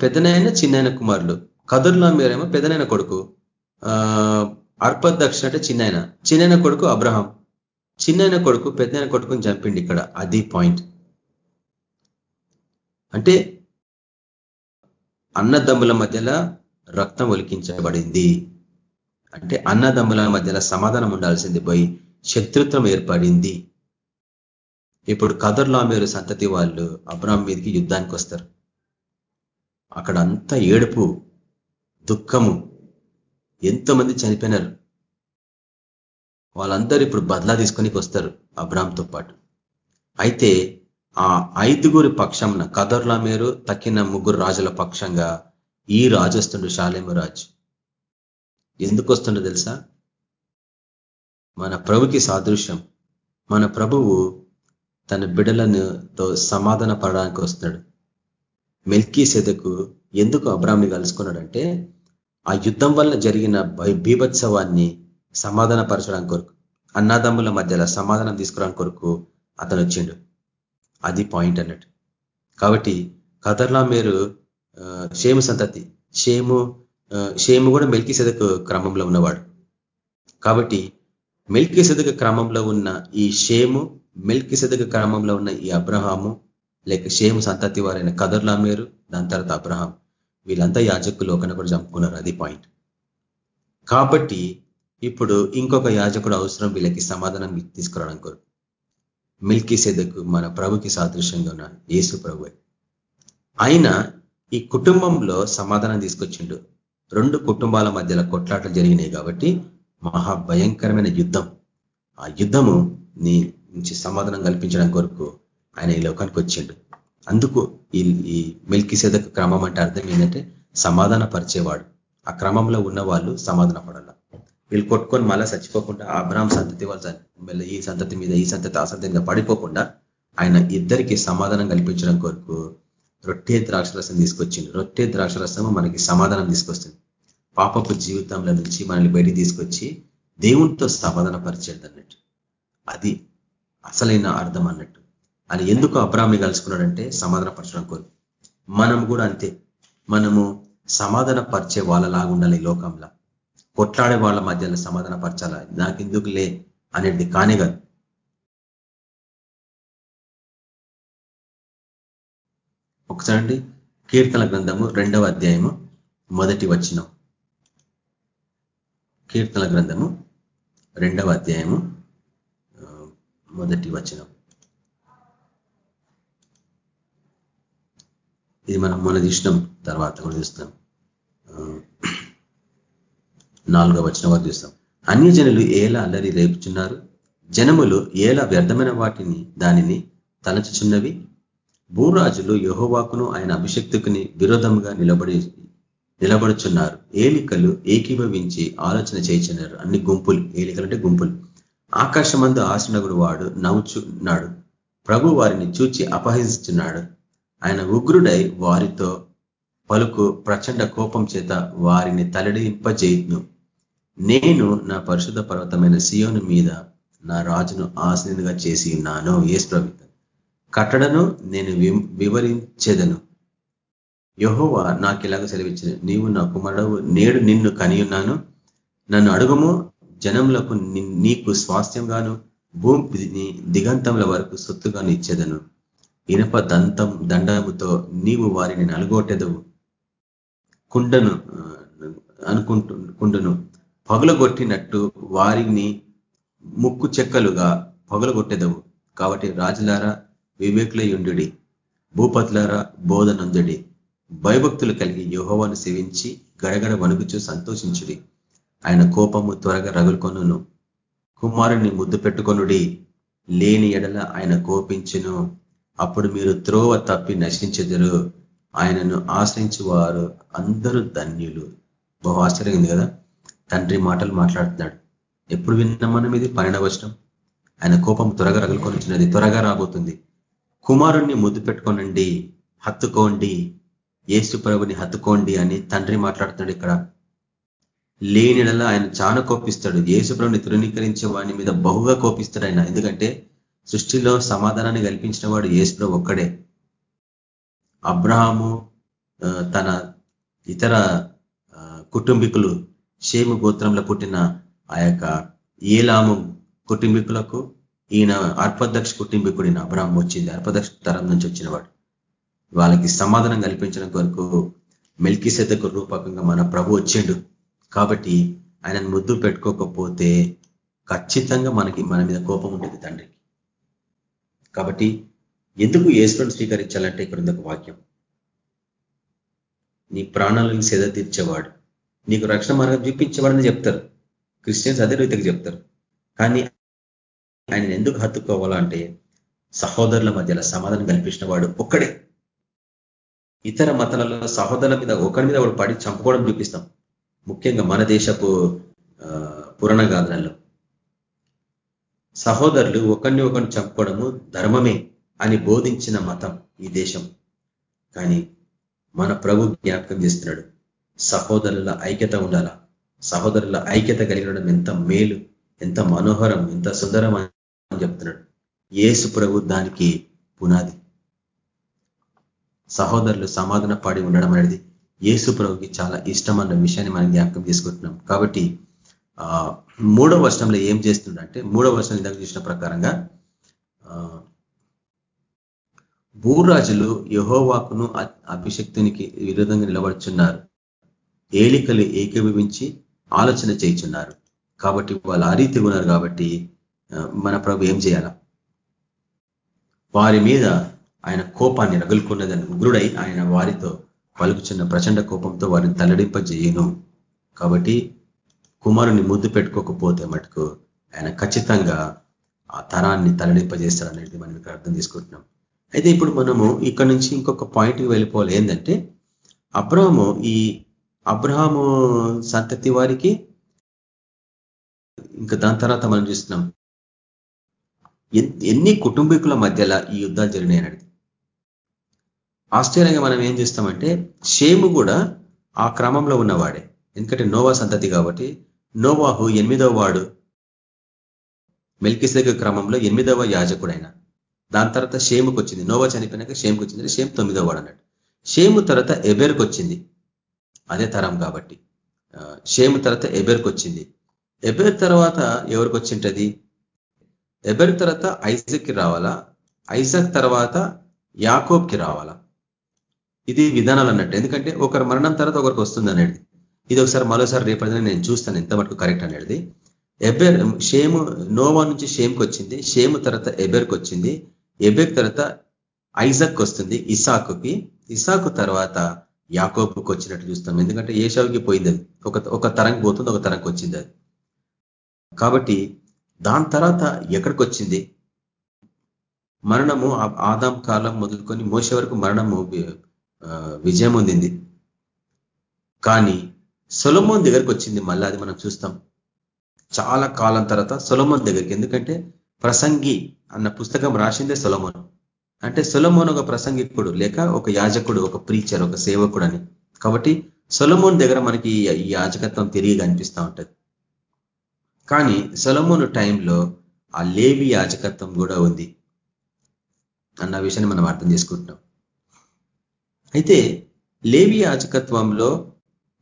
పెద్దనైన చిన్నైన కుమారులు. కదుర్లా మీరేమో పెద్దనైన కొడుకు. అర్పదక్షిణ అంటే చిన్నైన చిన్నైన కొడుకు అబ్రహాం. చిన్నైన కొడుకు పెద్దైన కొడుకుని చంపిండి ఇక్కడ. అది పాయింట్ అంటే అన్నదమ్ముల మధ్యలో రక్తం ఒలికించబడింది. అంటే అన్నదమ్ముల మధ్యలో సమాధానం ఉండాల్సింది పోయి శత్రుత్వం ఏర్పడింది. ఇప్పుడు కదర్లామేరు సంతతి వాళ్ళు అబ్రామ్ మీదకి యుద్ధానికి వస్తారు. అక్కడ అంతా ఏడుపు దుఃఖము. ఎంతోమంది చనిపోయినారు. వాళ్ళందరూ ఇప్పుడు బదలా తీసుకొని వస్తారు అబ్రామ్తో పాటు. అయితే ఆ ఐదుగురి పక్షంన కదర్లామేరు తక్కిన ముగ్గురు రాజుల పక్షంగా ఈ రాజు వస్తుండు షాలేము రాజు. ఎందుకు వస్తుండో తెలుసా? మన ప్రభుకి సాదృశ్యం. మన ప్రభువు తన బిడలతో సమాధాన పడడానికి వస్తున్నాడు. మెల్కీ సెదకు ఎందుకు అబ్రామ్ని కలుసుకున్నాడంటే ఆ యుద్ధం వల్ల జరిగిన బీభత్సవాన్ని సమాధాన పరచడానికి కొరకు అన్నాదమ్ముల మధ్యలో సమాధానం తీసుకురాని కొరకు అతను వచ్చిండు. అది పాయింట్ అన్నట్టు. కాబట్టి కదర్లా మీరు షేము సంతతి షేము షేము కూడా మెల్కీ సెదకు క్రమంలో ఉన్నవాడు. కాబట్టి మెల్కీ సెదక క్రమంలో ఉన్న ఈ షేము మెల్కి సెదక క్రమంలో ఉన్న ఈ అబ్రహాము లేక షేము సంతతి వారైన కదర్లామేరు దాని తర్వాత అబ్రహాం వీళ్ళంతా యాజకులు ఒకరినొకరు చంపుకున్నారు. అది పాయింట్. కాబట్టి ఇప్పుడు ఇంకొక యాజకుడు అవసరం వీళ్ళకి సమాధానం తీసుకురావడం కోరు మిల్కీ సెదకు మన ప్రభుకి సాదృశ్యంగా ఉన్న యేసు ప్రభు ఆయన ఈ కుటుంబంలో సమాధానం తీసుకొచ్చిండు. రెండు కుటుంబాల మధ్యలో కొట్లాటలు జరిగినాయి కాబట్టి మహా భయంకరమైన యుద్ధం. ఆ యుద్ధము నీ నుంచి సమాధానం కల్పించడం కొరకు ఆయన ఈ లోకానికి వచ్చిండు. అందుకు ఈ ఈ మిల్కి సేదక క్రమం అంటే అర్థం ఏంటంటే సమాధాన పరిచేవాడు ఆ క్రమంలో ఉన్న వాళ్ళు సమాధాన పడాల వీళ్ళు కొట్టుకొని మళ్ళా చచ్చిపోకుండా అబ్రాహ్మ సంతతి వాళ్ళు ఈ సంతతి మీద ఈ సంతతి ఆ సంతతిగా పడిపోకుండా ఆయన ఇద్దరికి సమాధానం కల్పించడం కొరకు రొట్టె ద్రాక్షరసం తీసుకొచ్చింది రొట్టె ద్రాక్షరసం మనకి సమాధానం తీసుకొస్తుంది. పాపపు జీవితంలో నుంచి మనల్ని బయటికి తీసుకొచ్చి దేవునితో సమాధాన పరిచేది అన్నట్టు. అది అసలైన అర్థం అన్నట్టు. అని ఎందుకు అబ్రాహ్మి కలుసుకున్నాడంటే సమాధాన పరచడం కోరు. మనం కూడా అంతే. మనము సమాధాన పరిచే వాళ్ళలాగా ఉండాలి ఈ లోకంలో. కొట్లాడే వాళ్ళ మధ్యలో సమాధాన పరచాల నాకెందుకు లే అనేది కానే కాదు. ఒకసారి కీర్తన గ్రంథము రెండవ అధ్యాయము మొదటి వచ్చినం కీర్తన గ్రంథము రెండవ అధ్యాయము మొదటి వచనం. ఇది మనం మొన్న చూసినాం తర్వాత కూడా చూస్తాం. నాలుగో వచనం వరకు చూస్తాం. అన్యజనులు ఏలా అల్లరి రేపుచున్నారు. జనములు ఏలా వ్యర్థమైన వాటిని దానిని తలచుచున్నవి. భూరాజులు యహోవాకును ఆయన అభిషక్తుకుని విరోధంగా నిలబడి నిలబడుచున్నారు. ఏలికలు ఏకీభవించి ఆలోచన చేయించున్నారు. అన్ని గుంపులు ఏలికలు అంటే గుంపులు. ఆకాశమందు ఆశనగుడు వాడు నవ్వుచున్నాడు. ప్రభు వారిని చూచి అపహసిస్తున్నాడు. ఆయన ఉగ్రుడై వారితో పలుకు ప్రచండ కోపం చేత వారిని తలడింపజేయును నేను నా పరిశుద్ధ పర్వతమైన సియోను మీద నా రాజును ఆశనుగా చేసి ఉన్నాను ఏసు ప్రభుత్వం కట్టడను నేను వివరించేదను. యహోవా నాకు ఇలాగ సెలవిచ్చిన నీవు నా కుమారుడు నేడు నిన్ను కనియున్నాను. నన్ను అడుగుము జనములకు నీకు స్వాస్థ్యంగాను భూమి దిగంతముల వరకు సొత్తుగాను ఇచ్చేదను. ఇనప దంతం దండముతో నీవు వారిని నలుగొట్టెదవు. కుండను అనుకుంటు కుండును. పగులగొట్టినట్టు వారిని ముక్కు చెక్కలుగా పగులగొట్టెదవు కాబట్టి రాజులారా వివేకులయుండు భూపతులారా బోధనందుడి. భయభక్తులు కలిగి యోహోవాను సేవించి గడగడ వణుకుచూ సంతోషించుడి. ఆయన కోపము త్వరగా రగులుకొనును. కుమారుని ముద్దు పెట్టుకొనుడి లేని ఎడల ఆయన కోపించును. అప్పుడు మీరు త్రోవ తప్పి నశించెదరు. ఆయనను ఆశ్రయించి వారు అందరూ ధన్యులు. బహు ఆశ్చర్యంగా కదా? తండ్రి మాటలు మాట్లాడుతున్నాడు. ఎప్పుడు విన్నాం మనం ఇది పన్నెండవచనం ఆయన కోపం త్వరగా రగులుకొని త్వరగా రాబోతుంది. కుమారుణ్ణి ముద్దు పెట్టుకోనండి హత్తుకోండి ఏసు ప్రభుని హత్తుకోండి అని తండ్రి మాట్లాడుతున్నాడు ఇక్కడ. లేనిడలా ఆయన చాలా కోపిస్తాడు. ఏసుప్రభుని తృణీకరించే వాడిని మీద బహుగా కోపిస్తాడు ఆయన. ఎందుకంటే సృష్టిలో సమాధానాన్ని కల్పించిన వాడు ఏసుప్రభు ఒక్కడే. అబ్రహాము తన ఇతర కుటుంబీకులు షేము గోత్రంలో పుట్టిన ఆ యొక్క ఏలాము కుటుంబీకులకు ఈయన అర్పదక్ష కుటుంబీకుడిన అబ్రహం వచ్చింది. అర్పదక్ష తరం నుంచి వచ్చినవాడు వాళ్ళకి సమాధానం కల్పించడం కొరకు మెల్కిసేతకు రూపకంగా మన ప్రభు వచ్చిండు. కాబట్టి ఆయనను ముద్దు పెట్టుకోకపోతే ఖచ్చితంగా మనకి మన మీద కోపం ఉంటుంది తండ్రికి కాబట్టి ఎందుకు ఏసులను స్వీకరించాలంటే ఇక్కడ ఒక వాక్యం. నీ ప్రాణాలను సేద తీర్చేవాడు నీకు రక్షణ మార్గం చూపించేవాడని చెప్తారు. క్రిస్టియన్స్ అదే రీతికి చెప్తారు. కానీ ఆయన ఎందుకు హత్తుకోవాలంటే సహోదరుల మధ్యలో సమాధానం కల్పించిన వాడు ఒక్కడే. ఇతర మతాలలో సహోదరుల మీద ఒకరి మీద ఒకడు పడి చంపుకోవడం చూపిస్తాం. ముఖ్యంగా మన దేశపు పురాణ గాథలలో. సహోదరులు ఒకరిని ఒకరిని చంపుకోవడము ధర్మమే అని బోధించిన మతం ఈ దేశం. కానీ మన ప్రభు జ్ఞాపకం చేస్తున్నాడు సహోదరుల ఐక్యత ఉండాలా? సహోదరుల ఐక్యత కలిగి ఎంత మేలు ఎంత మనోహరం ఎంత సుందరం అని చెప్తున్నాడు. ఏసు ప్రభు దానికి పునాది. సహోదరులు సమాధాన పాడి ఉండడం అనేది యేసు ప్రభుకి చాలా ఇష్టం అన్న విషయాన్ని మనం జ్ఞాపకం చేసుకుంటున్నాం. కాబట్టి ఆ మూడవ వర్షంలో ఏం చేస్తుందంటే మూడవ వర్షం ఇందాక చూసిన ప్రకారంగా భూరాజులు యహోవాకును అభిషక్తునికి విరుద్ధంగా నిలబడుచున్నారు. ఏలికలు ఏకీభవించి ఆలోచన చేయుచున్నారు. కాబట్టి వాళ్ళు ఆ రీతి ఉన్నారు కాబట్టి మన ప్రభు ఏం చేయాల? వారి మీద ఆయన కోపాన్ని రగులుకున్నదని ఉగ్రుడై ఆయన వారితో పలుకుచున్న ప్రచండ కోపంతో వారిని తల్లడింపజేయను కాబట్టి కుమారుని ముద్దు పెట్టుకోకపోతే మటుకు ఆయన ఖచ్చితంగా ఆ తరాన్ని తల్లడింపజేస్తాడు అనేది మనం ఇక్కడ అర్థం చేసుకుంటున్నాం. అయితే ఇప్పుడు మనము ఇక్కడ నుంచి ఇంకొక పాయింట్కి వెళ్ళిపోవాలి. ఏంటంటే అబ్రహము ఈ అబ్రహాము సంతతి వారికి ఇంకా దాని తర్వాత మనం చూస్తున్నాం. ఎన్ని కుటుంబీకుల మధ్యలో ఈ యుద్ధాలు అనేది ఆశ్చర్యంగా మనం ఏం చేస్తామంటే షేము కూడా ఆ క్రమంలో ఉన్నవాడే. ఎందుకంటే నోవా సంతతి కాబట్టి నోవాహు ఎనిమిదవ వాడు. మెల్కిసేక క్రమంలో ఎనిమిదవ యాజకుడైన. దాని తర్వాత షేముకు వచ్చింది నోవా చనిపోయినాక షేముకు వచ్చింది షేమ్ తొమ్మిదవ వాడు అన్నట్టు. షేము తర్వాత ఎబెర్కి వచ్చింది అదే తరం కాబట్టి. షేము తర్వాత ఎబెర్కి వచ్చింది ఎబెర్ తర్వాత ఎవరికి వచ్చింటది ఎబెర్ తర్వాత ఐజక్కి రావాలా? ఐజక్ తర్వాత యాకోబ్కి రావాలా? ఇది విధానాలు అన్నట్టు ఎందుకంటే ఒకరు మరణం తర్వాత ఒకరికి వస్తుంది అనేది. ఇది ఒకసారి మరోసారి రేపటిదని నేను చూస్తాను ఎంత మటుకు కరెక్ట్ అనేది. ఎబెర్ షేము నోవా నుంచి షేమ్కి వచ్చింది. షేము తర్వాత ఎబెర్కి వచ్చింది. ఎబెర్ తర్వాత ఐజక్ వస్తుంది ఇసాకుకి. ఇసాకు తర్వాత యాకోబుకి వచ్చినట్టు చూస్తాం. ఎందుకంటే ఏషావుకి పోయింది అది. ఒక ఒక తరంకి పోతుంది ఒక తరంకి వచ్చింది అది. కాబట్టి దాని తర్వాత ఎక్కడికి వచ్చింది? మరణము ఆదాం కాలం మొదలుకొని మోసే వరకు మరణము విజయం అందింది. కానీ సొలమోన్ దగ్గరికి వచ్చింది మళ్ళీ అది మనం చూస్తాం. చాలా కాలం తర్వాత సొలమోన్ దగ్గరికి. ఎందుకంటే ప్రసంగి అన్న పుస్తకం రాసిందే సొలమోన్. అంటే సొలమోన్ ఒక ప్రసంగికుడు లేక ఒక యాజకుడు ఒక ప్రీచర్ ఒక సేవకుడు అని. కాబట్టి సొలమోన్ దగ్గర మనకి ఈ యాజకత్వం తిరిగి కనిపిస్తూ ఉంటుంది. కానీ సొలమోను టైంలో ఆ లేవి యాజకత్వం కూడా ఉంది. అన్న విషయాన్ని మనం అర్థం చేసుకుంటున్నాం. అయితే లేవి యాజకత్వంలో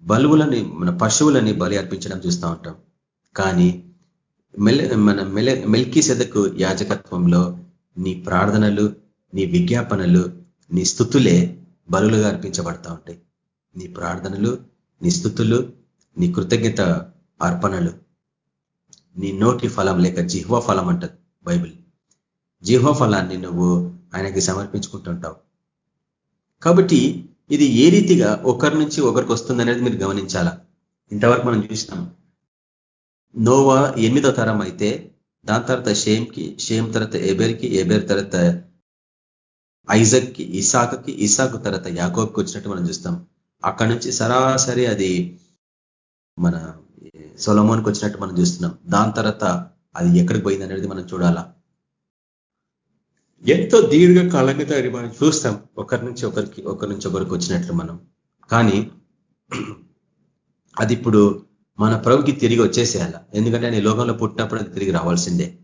బలువులని మన పశువులని బలి అర్పించడం చూస్తూ ఉంటాం. కానీ మెల్ మన మెల మెల్కీ సెదకు యాజకత్వంలో నీ ప్రార్థనలు నీ విజ్ఞాపనలు నీ స్థుతులే బలులుగా అర్పించబడతా ఉంటాయి. నీ ప్రార్థనలు నీ స్థుతులు నీ కృతజ్ఞత అర్పణలు. నీ నోటి ఫలం లేక జిహ్వ ఫలం అంటది బైబిల్. జిహ్వ ఫలాన్ని నువ్వు ఆయనకి సమర్పించుకుంటుంటావు కాబట్టి ఇది ఏ రీతిగా ఒకరి నుంచి ఒకరికి వస్తుంది అనేది మీరు గమనించాలా? ఇంతవరకు మనం చూసినాం. నోవా ఎనిమిదో తరం అయితే దాని తర్వాత షేమ్కి షేమ్ తర్వాత ఎబెర్కి ఎబెర్ తర్వాత ఐజక్కి ఇసాకకి ఇసాకు తర్వాత యాకోబ్కి వచ్చినట్టు మనం చూస్తాం. అక్కడి నుంచి సరాసరి అది మన సొలమోన్కి వచ్చినట్టు మనం చూస్తున్నాం. దాని తర్వాత అది ఎక్కడికి పోయింది అనేది మనం చూడాలా? ఎంతో దీర్ఘకాలంగా దాన్ని మనం చూస్తాం. ఒకరి నుంచి ఒకరికి ఒకరి నుంచి ఒకరికి వచ్చినట్లు మనం. కానీ అది ఇప్పుడు మన ప్రభుకి తిరిగి వచ్చేసేయాల. ఎందుకంటే ఆయన లోకంలో పుట్టినప్పుడు అది తిరిగి రావాల్సిందే.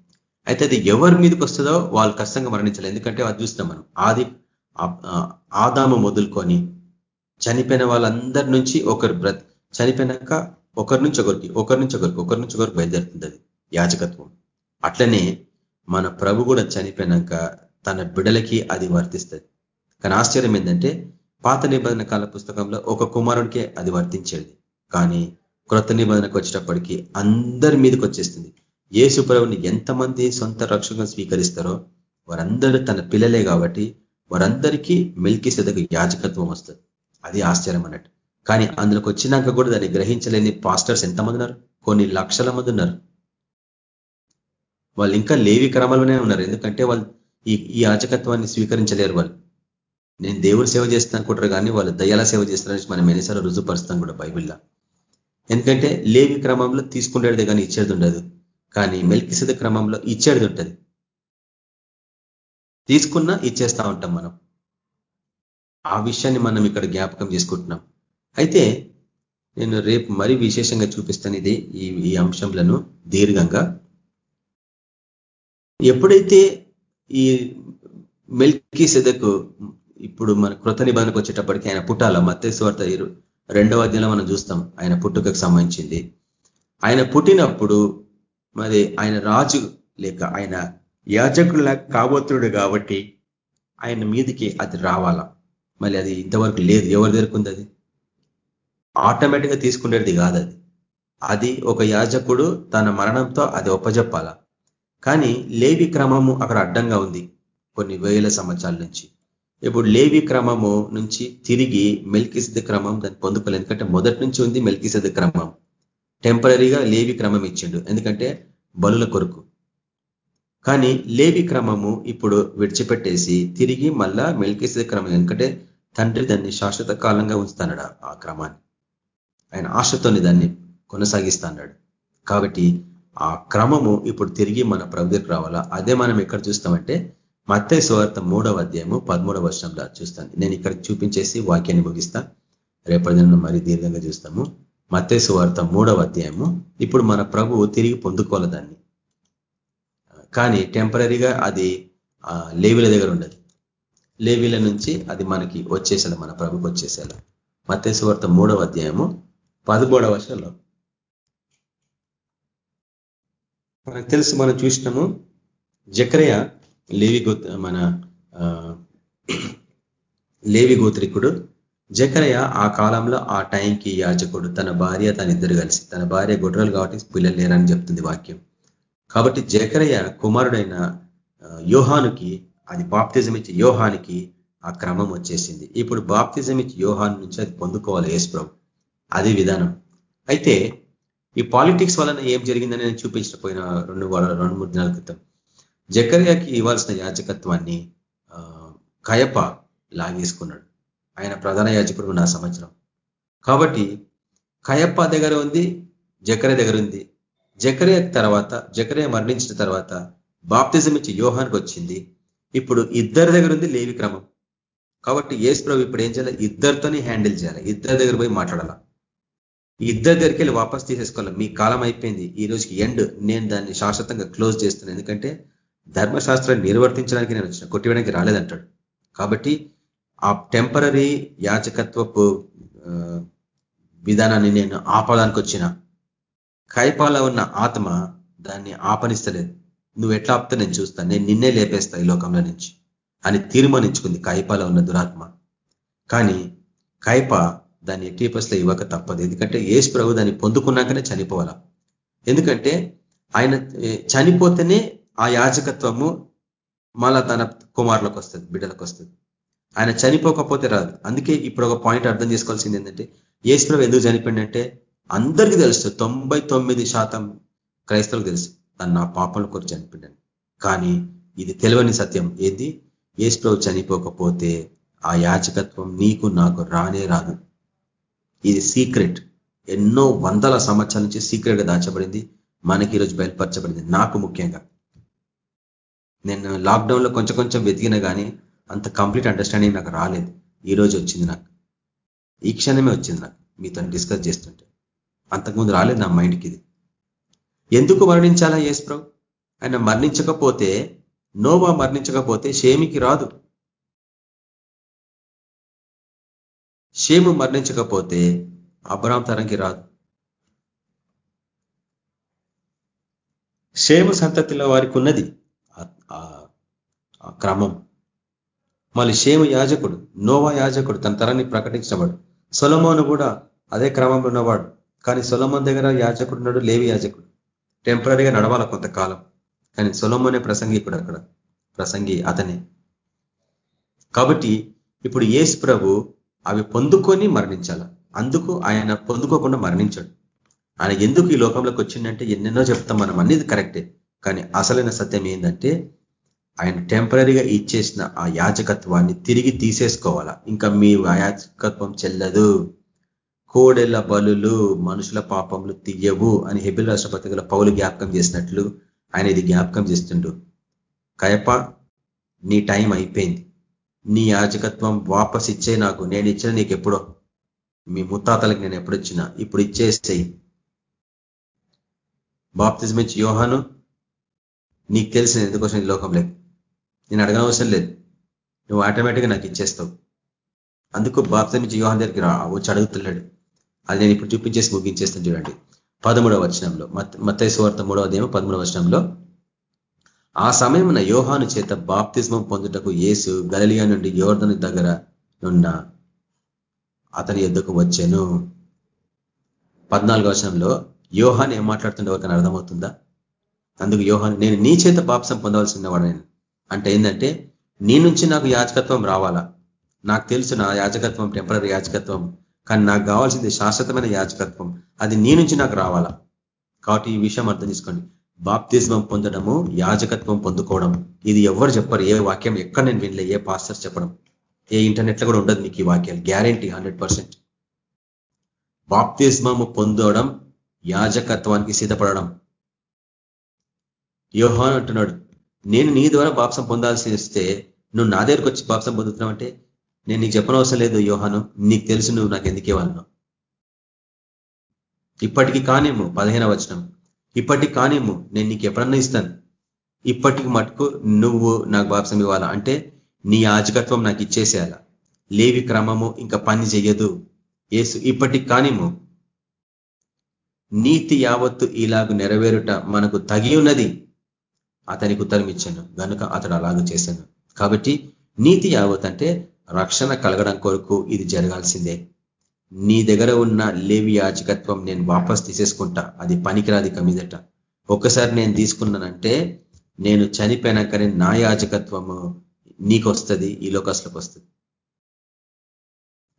అయితే అది ఎవరి మీదకి వస్తుందో వాళ్ళు కష్టంగా మరణించాలి. ఎందుకంటే అది చూస్తాం మనం. ఆది ఆదాము మొదలుకొని చనిపోయిన వాళ్ళందరి నుంచి ఒకరు బ్రత్ చనిపోయినాక ఒకరి నుంచి ఒకరికి ఒకరి నుంచి ఒకరికి ఒకరి నుంచి ఒకరికి బయలుదేరుతుంది అది యాజకత్వం. అట్లనే మన ప్రభు కూడా చనిపోయినాక తన బిడలకి అది వర్తిస్తుంది. కానీ ఆశ్చర్యం ఏంటంటే పాత నిబంధన కాల పుస్తకంలో ఒక కుమారుడికే అది వర్తించేది. కానీ క్రొత్త నిబంధనకు వచ్చేటప్పటికీ అందరి మీదకి వచ్చేస్తుంది. ఏసు ప్రభుని ఎంతమంది సొంత రక్షకులను స్వీకరిస్తారో వారందరూ తన పిల్లలే కాబట్టి వారందరికీ మిల్కి సెదకు యాజకత్వం వస్తుంది. అది ఆశ్చర్యం అన్నట్టు. కానీ అందులోకి వచ్చినాక కూడా దాన్ని గ్రహించలేని పాస్టర్స్ ఎంతమంది ఉన్నారు? కొన్ని లక్షల మంది ఉన్నారు. వాళ్ళు ఇంకా లేవి క్రమంలోనే ఉన్నారు. ఎందుకంటే వాళ్ళు ఈ ఈ యాచకత్వాన్ని స్వీకరించలేరు వాళ్ళు. నేను దేవుడు సేవ చేస్తాను అనుకుంటారు కానీ వాళ్ళు దయాల సేవ చేస్తారని మనం ఎన్నిసార్లు రుజుపరుస్తాం కూడా బైబిల్లో. ఎందుకంటే లేవి క్రమంలో తీసుకునేది కానీ ఇచ్చేది ఉండదు. కానీ మెల్కిసిద క్రమంలో ఇచ్చేది ఉంటుంది. తీసుకున్నా ఇచ్చేస్తా ఉంటాం మనం. ఆ విషయాన్ని మనం ఇక్కడ జ్ఞాపకం చేసుకుంటున్నాం. అయితే నేను రేపు మరీ విశేషంగా చూపిస్తాను ఇది ఈ ఈ అంశంలను దీర్ఘంగా. ఎప్పుడైతే ఈ మెల్కీ సెదకు ఇప్పుడు మన కృత నిబంధనకు వచ్చేటప్పటికి ఆయన పుట్టాల? మత్తేశ్వార్త రెండవ అధ్యాయంలో మనం చూస్తాం ఆయన పుట్టుకకు సంబంధించింది. ఆయన పుట్టినప్పుడు మరి ఆయన రాజు లేక ఆయన యాజకుల కాబోతుడు కాబట్టి ఆయన మీదికి అది రావాలా? మళ్ళీ అది ఇంతవరకు లేదు. ఎవరి దగ్గరకు ఉంది అది? ఆటోమేటిక్గా తీసుకునేది కాదు అది. అది ఒక యాజకుడు తన మరణంతో అది ఒప్పజెప్పాలా? కానీ లేవి క్రమము అక్కడ అడ్డంగా ఉంది కొన్ని వేల సంవత్సరాల నుంచి. ఇప్పుడు లేవి క్రమము నుంచి తిరిగి మెల్కిసిద్ధ క్రమం దాన్ని పొందుకోలేదు. ఎందుకంటే మొదటి నుంచి ఉంది మెల్కిసిద్ధ క్రమం. టెంపరీగా లేవి క్రమం ఇచ్చిండు. ఎందుకంటే బలుల కొరకు. కానీ లేవి క్రమము ఇప్పుడు విడిచిపెట్టేసి తిరిగి మళ్ళా మెల్కిసిద్ధ క్రమం. ఎందుకంటే తండ్రి దాన్ని శాశ్వత కాలంగా ఉంచుతాడు ఆ క్రమాన్ని. ఆయన ఆశతోని దాన్ని కొనసాగిస్తాడు కాబట్టి ఆ క్రమము ఇప్పుడు తిరిగి మన ప్రభుత్వకు రావాలా? అదే మనం ఎక్కడ చూస్తామంటే మత్తయ్య సువార్త మూడవ అధ్యాయము పదమూడవ వర్షంలో చూస్తాను. నేను ఇక్కడ చూపించేసి వాక్యాన్ని ముగిస్తా. రేపటి దిన మరి దీర్ఘంగా చూస్తాము. మత్తయ్య సువార్త మూడవ అధ్యాయము. ఇప్పుడు మన ప్రభువు తిరిగి పొందుకోవాలి దాన్ని. కానీ టెంపరీగా అది లేవిల దగ్గర ఉండదు. లేవిల నుంచి అది మనకి వచ్చేసాడు మన ప్రభుకి వచ్చేసేలా. మత్తయ్య సువార్త మూడవ అధ్యాయము పదమూడవ వర్షంలో మనకు తెలుసు మనం చూసినాము. జక్రయ లేవి గో మన లేవి గోత్రికుడు. జకరయ ఆ కాలంలో ఆ టైంకి యాజకుడు తన భార్య తన ఇద్దరు కలిసి తన భార్య గొడ్రలు కాబట్టి పిల్లలు లేరని చెప్తుంది వాక్యం. కాబట్టి జకరయ కుమారుడైన యోహానుకి అది బాప్తిజం ఇచ్చి యోహానికి ఆ క్రమం వచ్చేసింది. ఇప్పుడు బాప్తిజం ఇచ్చి యోహాన్ నుంచి అది పొందుకోవాలి యేసు అది విధానం. అయితే ఈ పాలిటిక్స్ వలన ఏం జరిగిందని నేను చూపించిన పోయిన రెండు వారాలు రెండు మూడు దినాల క్రితం జకర్యాకి ఇవ్వాల్సిన యాజకత్వాన్ని కయప లాగేసుకున్నాడు. ఆయన ప్రధాన యాజకుడు నా సంవత్సరం. కాబట్టి కయప్ప దగ్గర ఉంది జకరే దగ్గర ఉంది. జకరే తర్వాత జకరే మరణించిన తర్వాత బాప్తిజం ఇచ్చి యోహానికి వచ్చింది. ఇప్పుడు ఇద్దరి దగ్గర ఉంది లేవి క్రమం. కాబట్టి ఏసు ప్రభు ఇప్పుడు ఏం చేయాలి? ఇద్దరితోనే హ్యాండిల్ చేయాలి. ఇద్దరి దగ్గర పోయి మాట్లాడాలా? ఇద్దరి దగ్గరికి వెళ్ళి వాపస్ తీసేసుకోవాలి. మీ కాలం అయిపోయింది. ఈ రోజుకి ఎండ్. నేను దాన్ని శాశ్వతంగా క్లోజ్ చేస్తున్నాను ఎందుకంటే ధర్మశాస్త్రాన్ని నిర్వర్తించడానికి నేను వచ్చిన కొట్టివేయడానికి రాలేదంటాడు. కాబట్టి ఆ టెంపరీ యాచకత్వపు విధానాన్ని నేను ఆపడానికి వచ్చిన కైపాల ఉన్న ఆత్మ దాన్ని ఆపనిస్తలేదు. నువ్వు ఎట్లా ఆపుతా నేను చూస్తాను నేను నిన్నే లేపేస్తా ఈ లోకంలో నుంచి అని తీర్మానించుకుంది కైపాల ఉన్న దురాత్మ. కానీ కైప దాన్ని ఎట్టి పరిస్థితి ఇవ్వక తప్పదు. ఎందుకంటే ఏసు ప్రభు దాన్ని పొందుకున్నాకనే చనిపోవాలా? ఎందుకంటే ఆయన చనిపోతేనే ఆ యాజకత్వము మళ్ళా తన కుమారులకు వస్తుంది బిడ్డలకు వస్తుంది. ఆయన చనిపోకపోతే రాదు. అందుకే ఇప్పుడు ఒక పాయింట్ అర్థం చేసుకోవాల్సింది ఏంటంటే ఏసు ప్రభు ఎందుకు చనిపోయిందంటే అందరికీ తెలుసు తొంభై శాతం క్రైస్తవులకు తెలుసు తను నా పాపల కొరకు చనిపోయిందని కానీ ఇది తెలియని సత్యం. ఏది? ఏసు ప్రభు చనిపోకపోతే ఆ యాచకత్వం నీకు నాకు రానే రాదు. ఇది సీక్రెట్. ఎన్నో వందల సంవత్సరాల నుంచి సీక్రెట్గా దాచబడింది. మనకి ఈరోజు బయలుపరచబడింది. నాకు ముఖ్యంగా. నేను లాక్డౌన్లో కొంచెం కొంచెం వెతికినా కానీ అంత కంప్లీట్ అండర్స్టాండింగ్ నాకు రాలేదు. ఈ రోజు వచ్చింది నాకు. ఈ క్షణమే వచ్చింది నాకు. మీతో డిస్కస్ చేస్తుంటే. అంతకుముందు రాలేదు నా మైండ్కి ఇది. ఎందుకు మరణించాలా యేసు ఆయన మరణించకపోతే నోవా మరణించకపోతే షేమికి రాదు. షేము మరణించకపోతే అబ్రాం తరంకి రాదు. షేము సంతతిలో వారికి ఉన్నది క్రమం. మళ్ళీ షేము యాజకుడు నోవా యాజకుడు తన తరాన్ని ప్రకటించినవాడు సొలమోను కూడా అదే క్రమంలో ఉన్నవాడు. కానీ సొలమోన్ దగ్గర యాజకుడు ఉన్నాడు లేవి యాజకుడు. టెంపరీగా నడవాల కొంతకాలం. కానీ సొలమోనే ప్రసంగికుడు అక్కడ. ప్రసంగి అతనే. కాబట్టి ఇప్పుడు ఏసు ప్రభు అవి పొందుకొని మరణించాల. అందుకు ఆయన పొందుకోకుండా మరణించాడు. ఆయన ఎందుకు ఈ లోకంలోకి వచ్చిందంటే ఎన్నెన్నో చెప్తాం మనం అనేది కరెక్టే. కానీ అసలైన సత్యం ఏంటంటే ఆయన టెంపరీగా ఇచ్చేసిన ఆ యాజకత్వాన్ని తిరిగి తీసేసుకోవాలా. ఇంకా మీ యాజకత్వం చెల్లదు. కోడెల బలులు మనుషుల పాపములు తీయవు అని హెబిల్ రాష్ట్రపతిగల పౌలు జ్ఞాపకం చేసినట్లు ఆయన ఇది జ్ఞాపకం చేస్తుండు. కయప నీ టైం అయిపోయింది. నీ యాజకత్వం వాపస్ ఇచ్చే నాకు నేను ఇచ్చిన నీకు ఎప్పుడో మీ ముత్తాతలకు నేను ఎప్పుడు ఇచ్చినా? ఇప్పుడు ఇచ్చేసేయి బాప్తిజమించి యోహాను నీకు తెలిసిన ఎందుకోసం ఈ లోకంలో నేను అడగనవసరం లేదు. నువ్వు ఆటోమేటిక్గా నాకు ఇచ్చేస్తావు. అందుకు బాప్తిజం ఇచ్చి యోహన్ దగ్గరికి వచ్చి అడుగుతున్నాడు. అది నేను ఇప్పుడు చూపించేసి ముగించేస్తాను చూడండి. పదమూడవ వచనంలో మత్తైసు వార్త మూడవ దేమో పదమూడవ వచనంలో ఆ సమయమున యోహాను చేత బాప్తిజమం పొందుటకు యేసు గలలియా నుండి యోర్ధని దగ్గర ఉన్న అతని ఎద్దుకు వచ్చాను. పద్నాలుగో వచనంలో యోహాన్ ఏం మాట్లాడుతుండే ఎవరికైనా అర్థమవుతుందా? అందుకు యోహాన్ నేను నీ చేత బాప్సం పొందవలసిన వాడు నేను. అంటే ఏంటంటే నీ నుంచి నాకు యాచకత్వం రావాలా? నాకు తెలుసు నా యాచకత్వం టెంపరీ యాచకత్వం కానీ నాకు కావాల్సింది శాశ్వతమైన యాచకత్వం అది నీ నుంచి నాకు రావాలా? కాబట్టి ఈ విషయం అర్థం చేసుకోండి. బాప్తిజమం పొందడము యాజకత్వం పొందుకోవడం. ఇది ఎవరు చెప్పరు ఏ వాక్యం ఎక్కడ నేను వినలే ఏ పాస్టర్స్ చెప్పడం. ఏ ఇంటర్నెట్లో కూడా ఉండదు నీకు ఈ వాక్యాలు. Guarantee hundred percent. బాప్తిజమము పొందడం యాజకత్వానికి సిద్ధపడడం. యోహాన్ అంటున్నాడు నేను నీ ద్వారా బాప్సం పొందాల్సి వస్తే నువ్వు నా దగ్గరకు వచ్చి బాప్సం పొందుతున్నావు అంటే నేను నీకు చెప్పనవసరం లేదు యోహాను నీకు తెలుసు నువ్వు నాకు ఎందుకే వాళ్ళను ఇప్పటికి కానేమో పదిహేన వచనం. ఇప్పటికి కానేమో నేను నీకు ఎప్పుడన్నా ఇస్తాను. ఇప్పటికి మటుకు నువ్వు నాకు వాపసం ఇవ్వాలా? అంటే నీ యాజకత్వం నాకు ఇచ్చేసేయాల? లేవి క్రమము ఇంకా పని చెయ్యదు. ఏసు ఇప్పటికి కానిము నీతి యావత్తు ఇలాగ నెరవేరుట మనకు తగి ఉన్నది. అతనికి ఉత్తరం ఇచ్చాను. గనుక అతడు అలాగ చేశాను. కాబట్టి నీతి యావత్ అంటే రక్షణ కలగడం కొరకు ఇది జరగాల్సిందే. నీ దగ్గర ఉన్న లేవి యాచకత్వం నేను వాపస్ తీసేసుకుంటా. అది పనికిరాది కమిదట ఒక్కసారి నేను తీసుకున్నానంటే నేను చనిపోయినాకనే నా యాచకత్వము నీకు వస్తుంది ఈ లోకస్లోకి వస్తుంది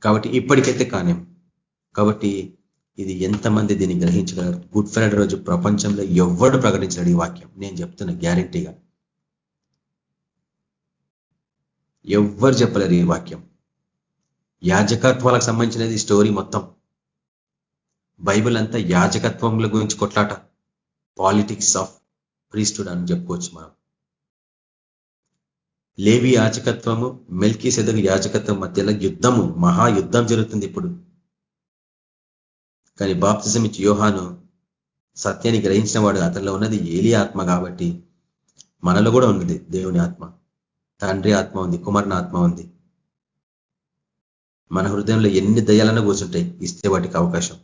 కాబట్టి ఇప్పటికైతే కానేం కాబట్టి ఇది ఎంతమంది దీన్ని గ్రహించగలరు? గుడ్ ఫ్రైడే రోజు ప్రపంచంలో ఎవడు ప్రకటించలేడు ఈ వాక్యం. నేను చెప్తున్నా గ్యారంటీగా. ఎవ్వరు చెప్పలేరు ఈ వాక్యం. యాజకత్వాలకు సంబంధించినది స్టోరీ మొత్తం. బైబిల్ అంతా యాజకత్వంలో గురించి కొట్లాట. పాలిటిక్స్ ఆఫ్ ప్రీస్టుడ్ అని చెప్పుకోవచ్చు మనం. లేవి యాచకత్వము మెల్కీ సెదగు యాచకత్వం మధ్యలో యుద్ధము మహాయుద్ధం జరుగుతుంది ఇప్పుడు. కానీ బాప్తిజం ఇచ్చి యోహాను సత్యాన్ని గ్రహించిన వాడు అతనిలో ఉన్నది ఏలి ఆత్మ కాబట్టి మనలో కూడా ఉన్నది దేవుని ఆత్మ. తండ్రి ఆత్మ ఉంది కుమారుని ఆత్మ ఉంది. మన హృదయంలో ఎన్ని దయ్యాలన్నా కూర్చుంటాయి ఇస్తే వాటికి అవకాశం.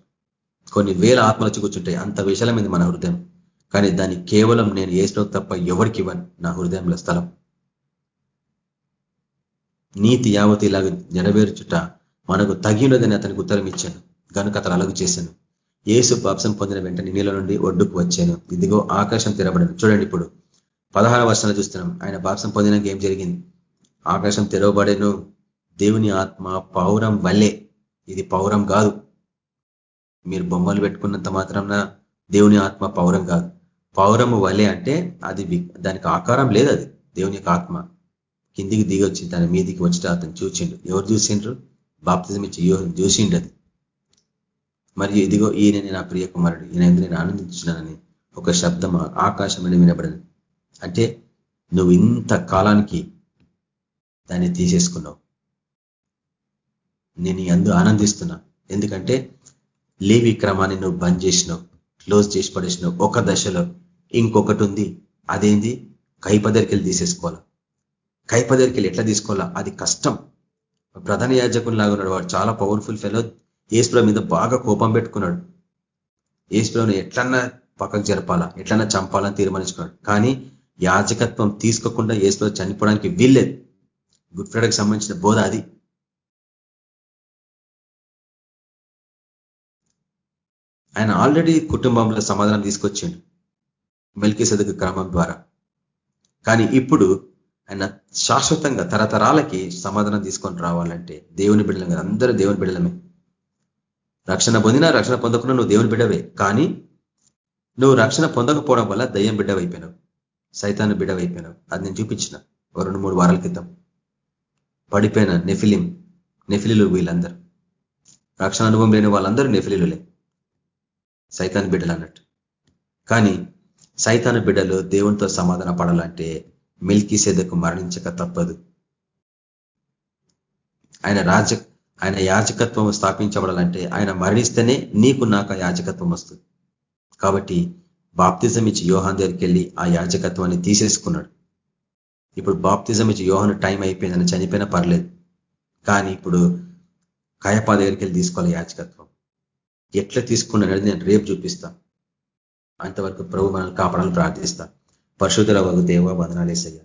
కొన్ని వేల ఆత్మలు వచ్చి కూర్చుంటాయి అంత విశాలమైంది మన హృదయం. కానీ దాన్ని కేవలం నేను ఏసినో తప్ప ఎవరికి ఇవ్వను నా హృదయంలో స్థలం. నీతి యావతి ఇలాగ నెరవేర్చుట మనకు తగినదని అతనికి ఉత్తరం ఇచ్చాను. కనుక అతను అలగు చేశాను. ఏసు పాప్సం పొందిన వెంటనే నీళ్ళ నుండి ఒడ్డుకు వచ్చాను. ఇదిగో ఆకాశం తెరబడను చూడండి ఇప్పుడు పదహార వర్షాలు చూస్తున్నాం. ఆయన బాప్సం పొందినాక ఏం జరిగింది? ఆకాశం తెరవబడేను. దేవుని ఆత్మ పౌరం వల్లే. ఇది పౌరం కాదు. మీరు బొమ్మలు పెట్టుకున్నంత మాత్రం దేవుని ఆత్మ పౌరం కాదు. పౌరము వలే అంటే అది దానికి ఆకారం లేదు అది. దేవుని యొక్క ఆత్మ. కిందికి దిగి వచ్చి దాని మీదికి వచ్చి అతను చూసిండు ఎవరు చూసిండ్రు? బాప్తిజం ఇచ్చి చూసిండు అది. మరియు ఇదిగో ఈయన నా ప్రియ కుమారుడు. ఈయన నేను ఆనందించినానని ఒక శబ్దం ఆకాశం అని వినబడింది. అంటే నువ్వు ఇంత కాలానికి దాన్ని తీసేసుకున్నావు. నేను అందు ఆనందిస్తున్నా ఎందుకంటే లేవి క్రమాన్ని నువ్వు బంద్ చేసినావు క్లోజ్ చేసి పడేసినావు. ఒక దశలో ఇంకొకటి ఉంది. అదేంది? కైపదరికెళ్ళి తీసేసుకోవాలా? కైపదరికెళ్ళి ఎట్లా తీసుకోవాలా? అది కష్టం. ప్రధాన యాజకులు లాగా ఉన్నాడు వాడు. చాలా పవర్ఫుల్ ఫెలో ఏసుప్రభు మీద బాగా కోపం పెట్టుకున్నాడు. ఏసుప్రభుని ఎట్లన్నా పక్కకు జరపాలా? ఎట్లన్నా చంపాలని తీర్మానించుకున్నాడు. కానీ యాజకత్వం తీసుకోకుండా ఏసుప్రభు చనిపోవడానికి వీల్లేదు. గుడ్ ఫ్రైడేకి సంబంధించిన బోధ అది. ఆయన ఆల్రెడీ కుటుంబంలో సమాధానం తీసుకొచ్చిండు మెల్కి సదుకు క్రమం ద్వారా. కానీ ఇప్పుడు ఆయన శాశ్వతంగా తరతరాలకి సమాధానం తీసుకొని రావాలంటే దేవుని బిడ్డలమే అందరూ దేవుని బిడ్డలమే. రక్షణ పొందినా రక్షణ పొందకుండా నువ్వు దేవుని బిడ్డవే. కానీ నువ్వు రక్షణ పొందకపోవడం వల్ల దయ్యం బిడ్డవైపోయినావు. సైతాన్ని బిడ్డవైపోయినావు. అది నేను చూపించిన రెండు మూడు వారాల క్రితం. పడిపోయిన నెఫిలిం నెఫిలిలు వీళ్ళందరూ. రక్షణ అనుభవం లేని వాళ్ళందరూ నెఫిలిలులే. సైతాన్ బిడ్డలు అన్నట్టు కానీ సైతాన్ బిడ్డలు దేవునితో సమాధాన పడాలంటే మిల్కీ సేదకు మరణించక తప్పదు. ఆయన రాజ ఆయన యాజకత్వం స్థాపించబడాలంటే ఆయన మరణిస్తేనే నీకు నాకు యాజకత్వం వస్తుంది. కాబట్టి బాప్తిజం ఇచ్చి యోహాన్ దగ్గరికి వెళ్ళి ఆ యాజకత్వాన్ని తీసేసుకున్నాడు. ఇప్పుడు బాప్తిజం ఇచ్చి యోహాను టైం అయిపోయిందని చనిపోయినా పర్లేదు. కానీ ఇప్పుడు కాయపా దగ్గరికి వెళ్ళి తీసుకోవాలి యాచకత్వం ఎట్లా తీసుకున్నాడు నేను రేపు చూపిస్తాను అంతవరకు ప్రభు మనల్ని కాపాడాలని ప్రార్థిస్తాను పరశుధర వగు దేవ వదనాలేసయ్యా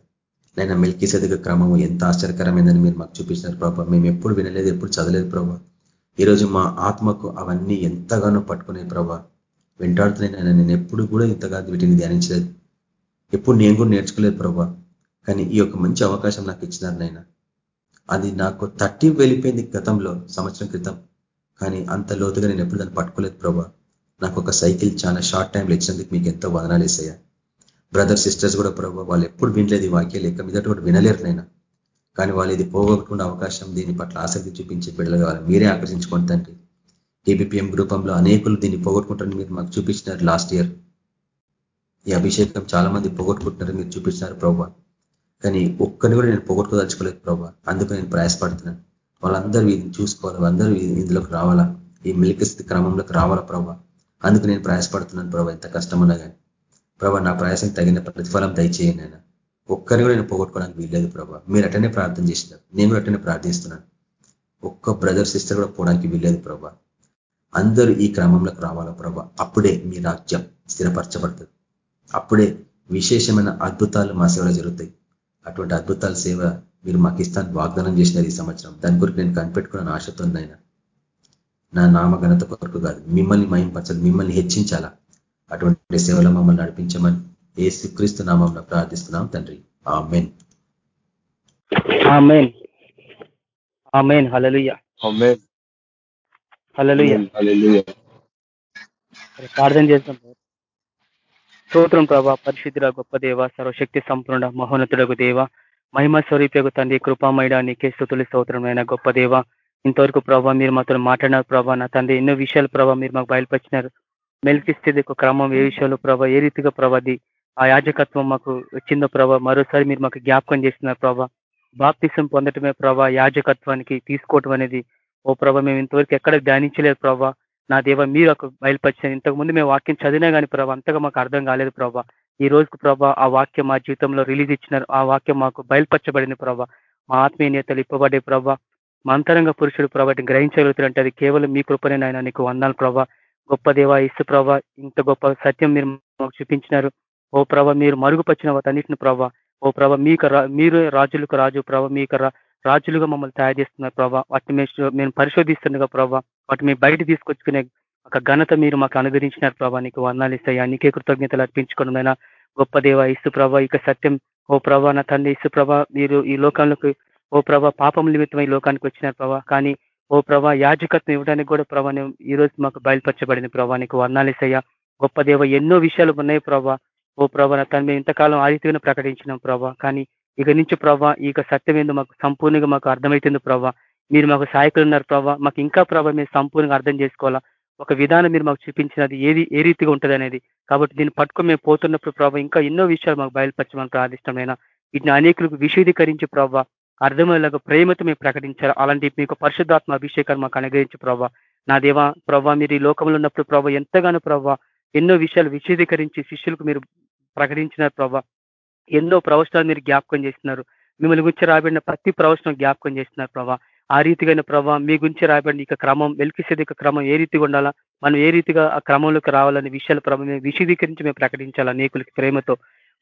నైనా మిల్కీ సదిక క్రమం ఎంత ఆశ్చర్యకరమైందని మీరు మాకు చూపించినారు ప్రభావ మేము ఎప్పుడు వినలేదు ఎప్పుడు చదవలేదు ప్రభావ ఈరోజు మా ఆత్మకు అవన్నీ ఎంతగానో పట్టుకునే ప్రభావ వెంటాడుతున్నాయి నేను ఎప్పుడు కూడా ఇంతగా వీటిని ధ్యానించలేదు. ఎప్పుడు నేను కూడా నేర్చుకోలేదు ప్రభా. కానీ ఈ యొక్క మంచి అవకాశం నాకు ఇచ్చినారు నాయన. అది నాకు తట్టి వెళ్ళిపోయింది గతంలో సంవత్సరం క్రితం. కానీ అంత లోతుగా నేను ఎప్పుడు దాన్ని పట్టుకోలేదు ప్రభా. నాకు ఒక సైకిల్ చాలా షార్ట్ టైంలో ఇచ్చినందుకు మీకు ఎంతో వదనాలు వేసాయా బ్రదర్ సిస్టర్స్ కూడా ప్రభావ వాళ్ళు ఎప్పుడు వినలేదు ఈ వాక్యాలు ఎక్క మీద కూడా వినలేరు నేను కానీ వాళ్ళు ఇది పోగొట్టుకున్న అవకాశం దీని పట్ల ఆసక్తి చూపించే బిడ్డలు కావాలి మీరే ఆకర్షించుకోండి తండ్రి. టీబీపీఎం రూపంలో అనేకులు దీన్ని పోగొట్టుకుంటారని మీరు మాకు చూపించినారు లాస్ట్ ఇయర్. ఈ అభిషేకం చాలా మంది పోగొట్టుకుంటున్నారు మీరు చూపించినారు ప్రభావ కానీ ఒక్కరిని కూడా నేను పోగొట్టుకోదలుచుకోలేదు ప్రభావ అందుకు నేను ప్రయాసపడుతున్నాను. వాళ్ళందరూ ఇది చూసుకోవాలి వాళ్ళందరూ ఇందులోకి రావాలా? ఈ మిలికస్థితి క్రమంలోకి రావాలా ప్రభావ అందుకు నేను ప్రయాసపడుతున్నాను ప్రభావ ఎంత కష్టమన్నా కానీ ప్రభా నా ప్రయాసం తగిన ప్రతిఫలం దయచేయండి ఆయన ఒక్కరిని కూడా నేను పోగొట్టుకోవడానికి వీల్లేదు ప్రభావ మీరు అటనే ప్రార్థన చేసినారు. నేను కూడా అటనే ప్రార్థిస్తున్నాను. ఒక్క బ్రదర్ సిస్టర్ కూడా పోవడానికి వీల్లేదు ప్రభా. అందరూ ఈ క్రమంలోకి రావాలా ప్రభా? అప్పుడే మీ రాజ్యం స్థిరపరచబడుతుంది. అప్పుడే విశేషమైన అద్భుతాలు మా సేవలో జరుగుతాయి. అటువంటి అద్భుతాల సేవ మీరు మాకు ఇస్తాను వాగ్దానం చేసినారు ఈ సంవత్సరం. దాని కొరకు నేను కనిపెట్టుకున్న ఆశతో నా నామ ఘనత కొరకు కాదు మిమ్మల్ని మయంపరచాలి మిమ్మల్ని హెచ్చించాలా? అటువంటి సేవలో మమ్మల్ని నడిపించమని ఏ శ్రీక్రీస్తు నామంలో ప్రార్థిస్తున్నాం తండ్రి. ఆ మెయిన్ ప్రార్థన చేస్తాం స్తోత్రం ప్రభా పరిశుద్ధుల గొప్ప దేవ సర్వశక్తి సంపూర్ణ మహోన్నతుడకు దేవ మహిమ స్వరూపకు తండ్రి కృపామయడ నీకే స్థుతులు స్తోత్రమైన గొప్ప దేవ. ఇంతవరకు ప్రభావ మీరు మాతో మాట్లాడినారు ప్రభా నా తండ్రి ఎన్నో విషయాలు ప్రభావ మీరు మాకు బయలుపరిచినారు. మెలికిస్తే క్రమం ఏ విషయాలు ప్రభా ఏ రీతిగా ప్రభాది ఆ యాజకత్వం మాకు వచ్చిందో ప్రభా మరోసారి మీరు మాకు జ్ఞాపకం చేస్తున్నారు ప్రభా. బాప్తిసం పొందటమే ప్రభా యాజకత్వానికి తీసుకోవటం అనేది. ఓ ప్రభా మేము ఇంతవరకు ఎక్కడ ధ్యానించలేదు ప్రభా. నా దేవ మీరు ఒక బయలుపరిచిన ఇంతకు ముందు మేము వాక్యం చదివినా కానీ ప్రభా అంతగా మాకు అర్థం కాలేదు ప్రభా. ఈ రోజుకు ప్రభా ఆ వాక్యం మా జీవితంలో రిలీజ్ ఇచ్చినారు ఆ వాక్యం మాకు బయలుపరచబడింది ప్రభా. మా ఆత్మీయ నేతలు ఇప్పబడే ప్రభా మా అంతరంగ పురుషుడు ప్రభాని గ్రహించగలుగుతారంటే అది కేవలం మీ కృపనే నాయన నీకు వందాలు ప్రభా. గొప్ప దేవ ఇసు ప్రభా ఇంత గొప్ప సత్యం మీరు మాకు చూపించినారు. ఓ ప్రభ మీరు మరుగుపరిచిన వాటన్నిటిని ప్రభా ఓ ప్రభ మీకు మీరు రాజులకు రాజు ప్రభ మీకు రాజులుగా మమ్మల్ని తయారు చేస్తున్నారు ప్రభా. వాటిని మేము పరిశోధిస్తుండగా ప్రభా వాటిని మేము బయట తీసుకొచ్చుకునే ఒక ఘనత మీరు మాకు అనుగ్రహించినారు ప్రభా. నీకు వర్ణాలు ఇస్తాయా. నీకే కృతజ్ఞతలు అర్పించుకోవడం గొప్ప దేవ ఇసు ప్రభా ఇక సత్యం. ఓ ప్రభా నా తండ్రి ఇసు ప్రభా మీరు ఈ లోకంలోకి ఓ ప్రభా పాపం నిమిత్తం ఈ లోకానికి వచ్చినారు ప్రభా. కానీ ఓ ప్రభా యాజకత్వం ఇవ్వడానికి కూడా ప్రభా ఈ రోజు మాకు బయలుపరచబడింది ప్రభా. నీకు వర్ణాలిసయ్యా గొప్ప దేవ ఎన్నో విషయాలు ఉన్నాయి ప్రభా. ఓ ప్రభా నా తండ్రి ఇంతకాలం ఆదిత్యను ప్రకటించినాం ప్రభా. కానీ ఇక నుంచి ప్రభా ఇక సత్యం ఏందో మాకు సంపూర్ణంగా మాకు అర్థమవుతుంది ప్రభా. మీరు మాకు సహాయకులు ఉన్నారు ప్రభా. మాకు ఇంకా ప్రభా మేము సంపూర్ణంగా అర్థం చేసుకోవాలా. ఒక విధానం మీరు మాకు చూపించినది ఏది ఏ రీతిగా ఉంటుంది అనేది. కాబట్టి దీన్ని పట్టుకొని మేము పోతున్నప్పుడు ప్రభావ ఇంకా ఎన్నో విషయాలు మాకు బయలుపరచమని ప్రార్థిష్టమైన వీటిని అనేకులకు విశదీకరించి ప్రభావ. అర్థమయ్యేలాగా ప్రేమతో మేము ప్రకటించారు. అలాంటి మీకు పరిశుద్ధాత్మ అభిషేకాన్ని మాకు అనుగ్రహించి ప్రభావ. నా దేవ ప్రభావ మీరు ఈ లోకంలో ఉన్నప్పుడు ప్రభావ ఎంతగానో ప్రభావ ఎన్నో విషయాలు విశదీకరించి శిష్యులకు మీరు ప్రకటించినారు ప్రభావ. ఎన్నో ప్రవచనాలు మీరు జ్ఞాపకం చేస్తున్నారు. మిమ్మల్ని గురించి రాబడిన ప్రతి ప్రవచనం జ్ఞాపకం చేస్తున్నారు ప్రభావ. ఆ రీతిగా ప్రభావ మీ గురించి రాయబడిన ఇక క్రమం వెలికిసేది క్రమం ఏ రీతిగా ఉండాలా మనం ఏ రీతిగా ఆ క్రమంలోకి రావాలనే విషయాలు ప్రభావం విశదీకరించి మేము ప్రకటించాలా అనేకులకి ప్రేమతో.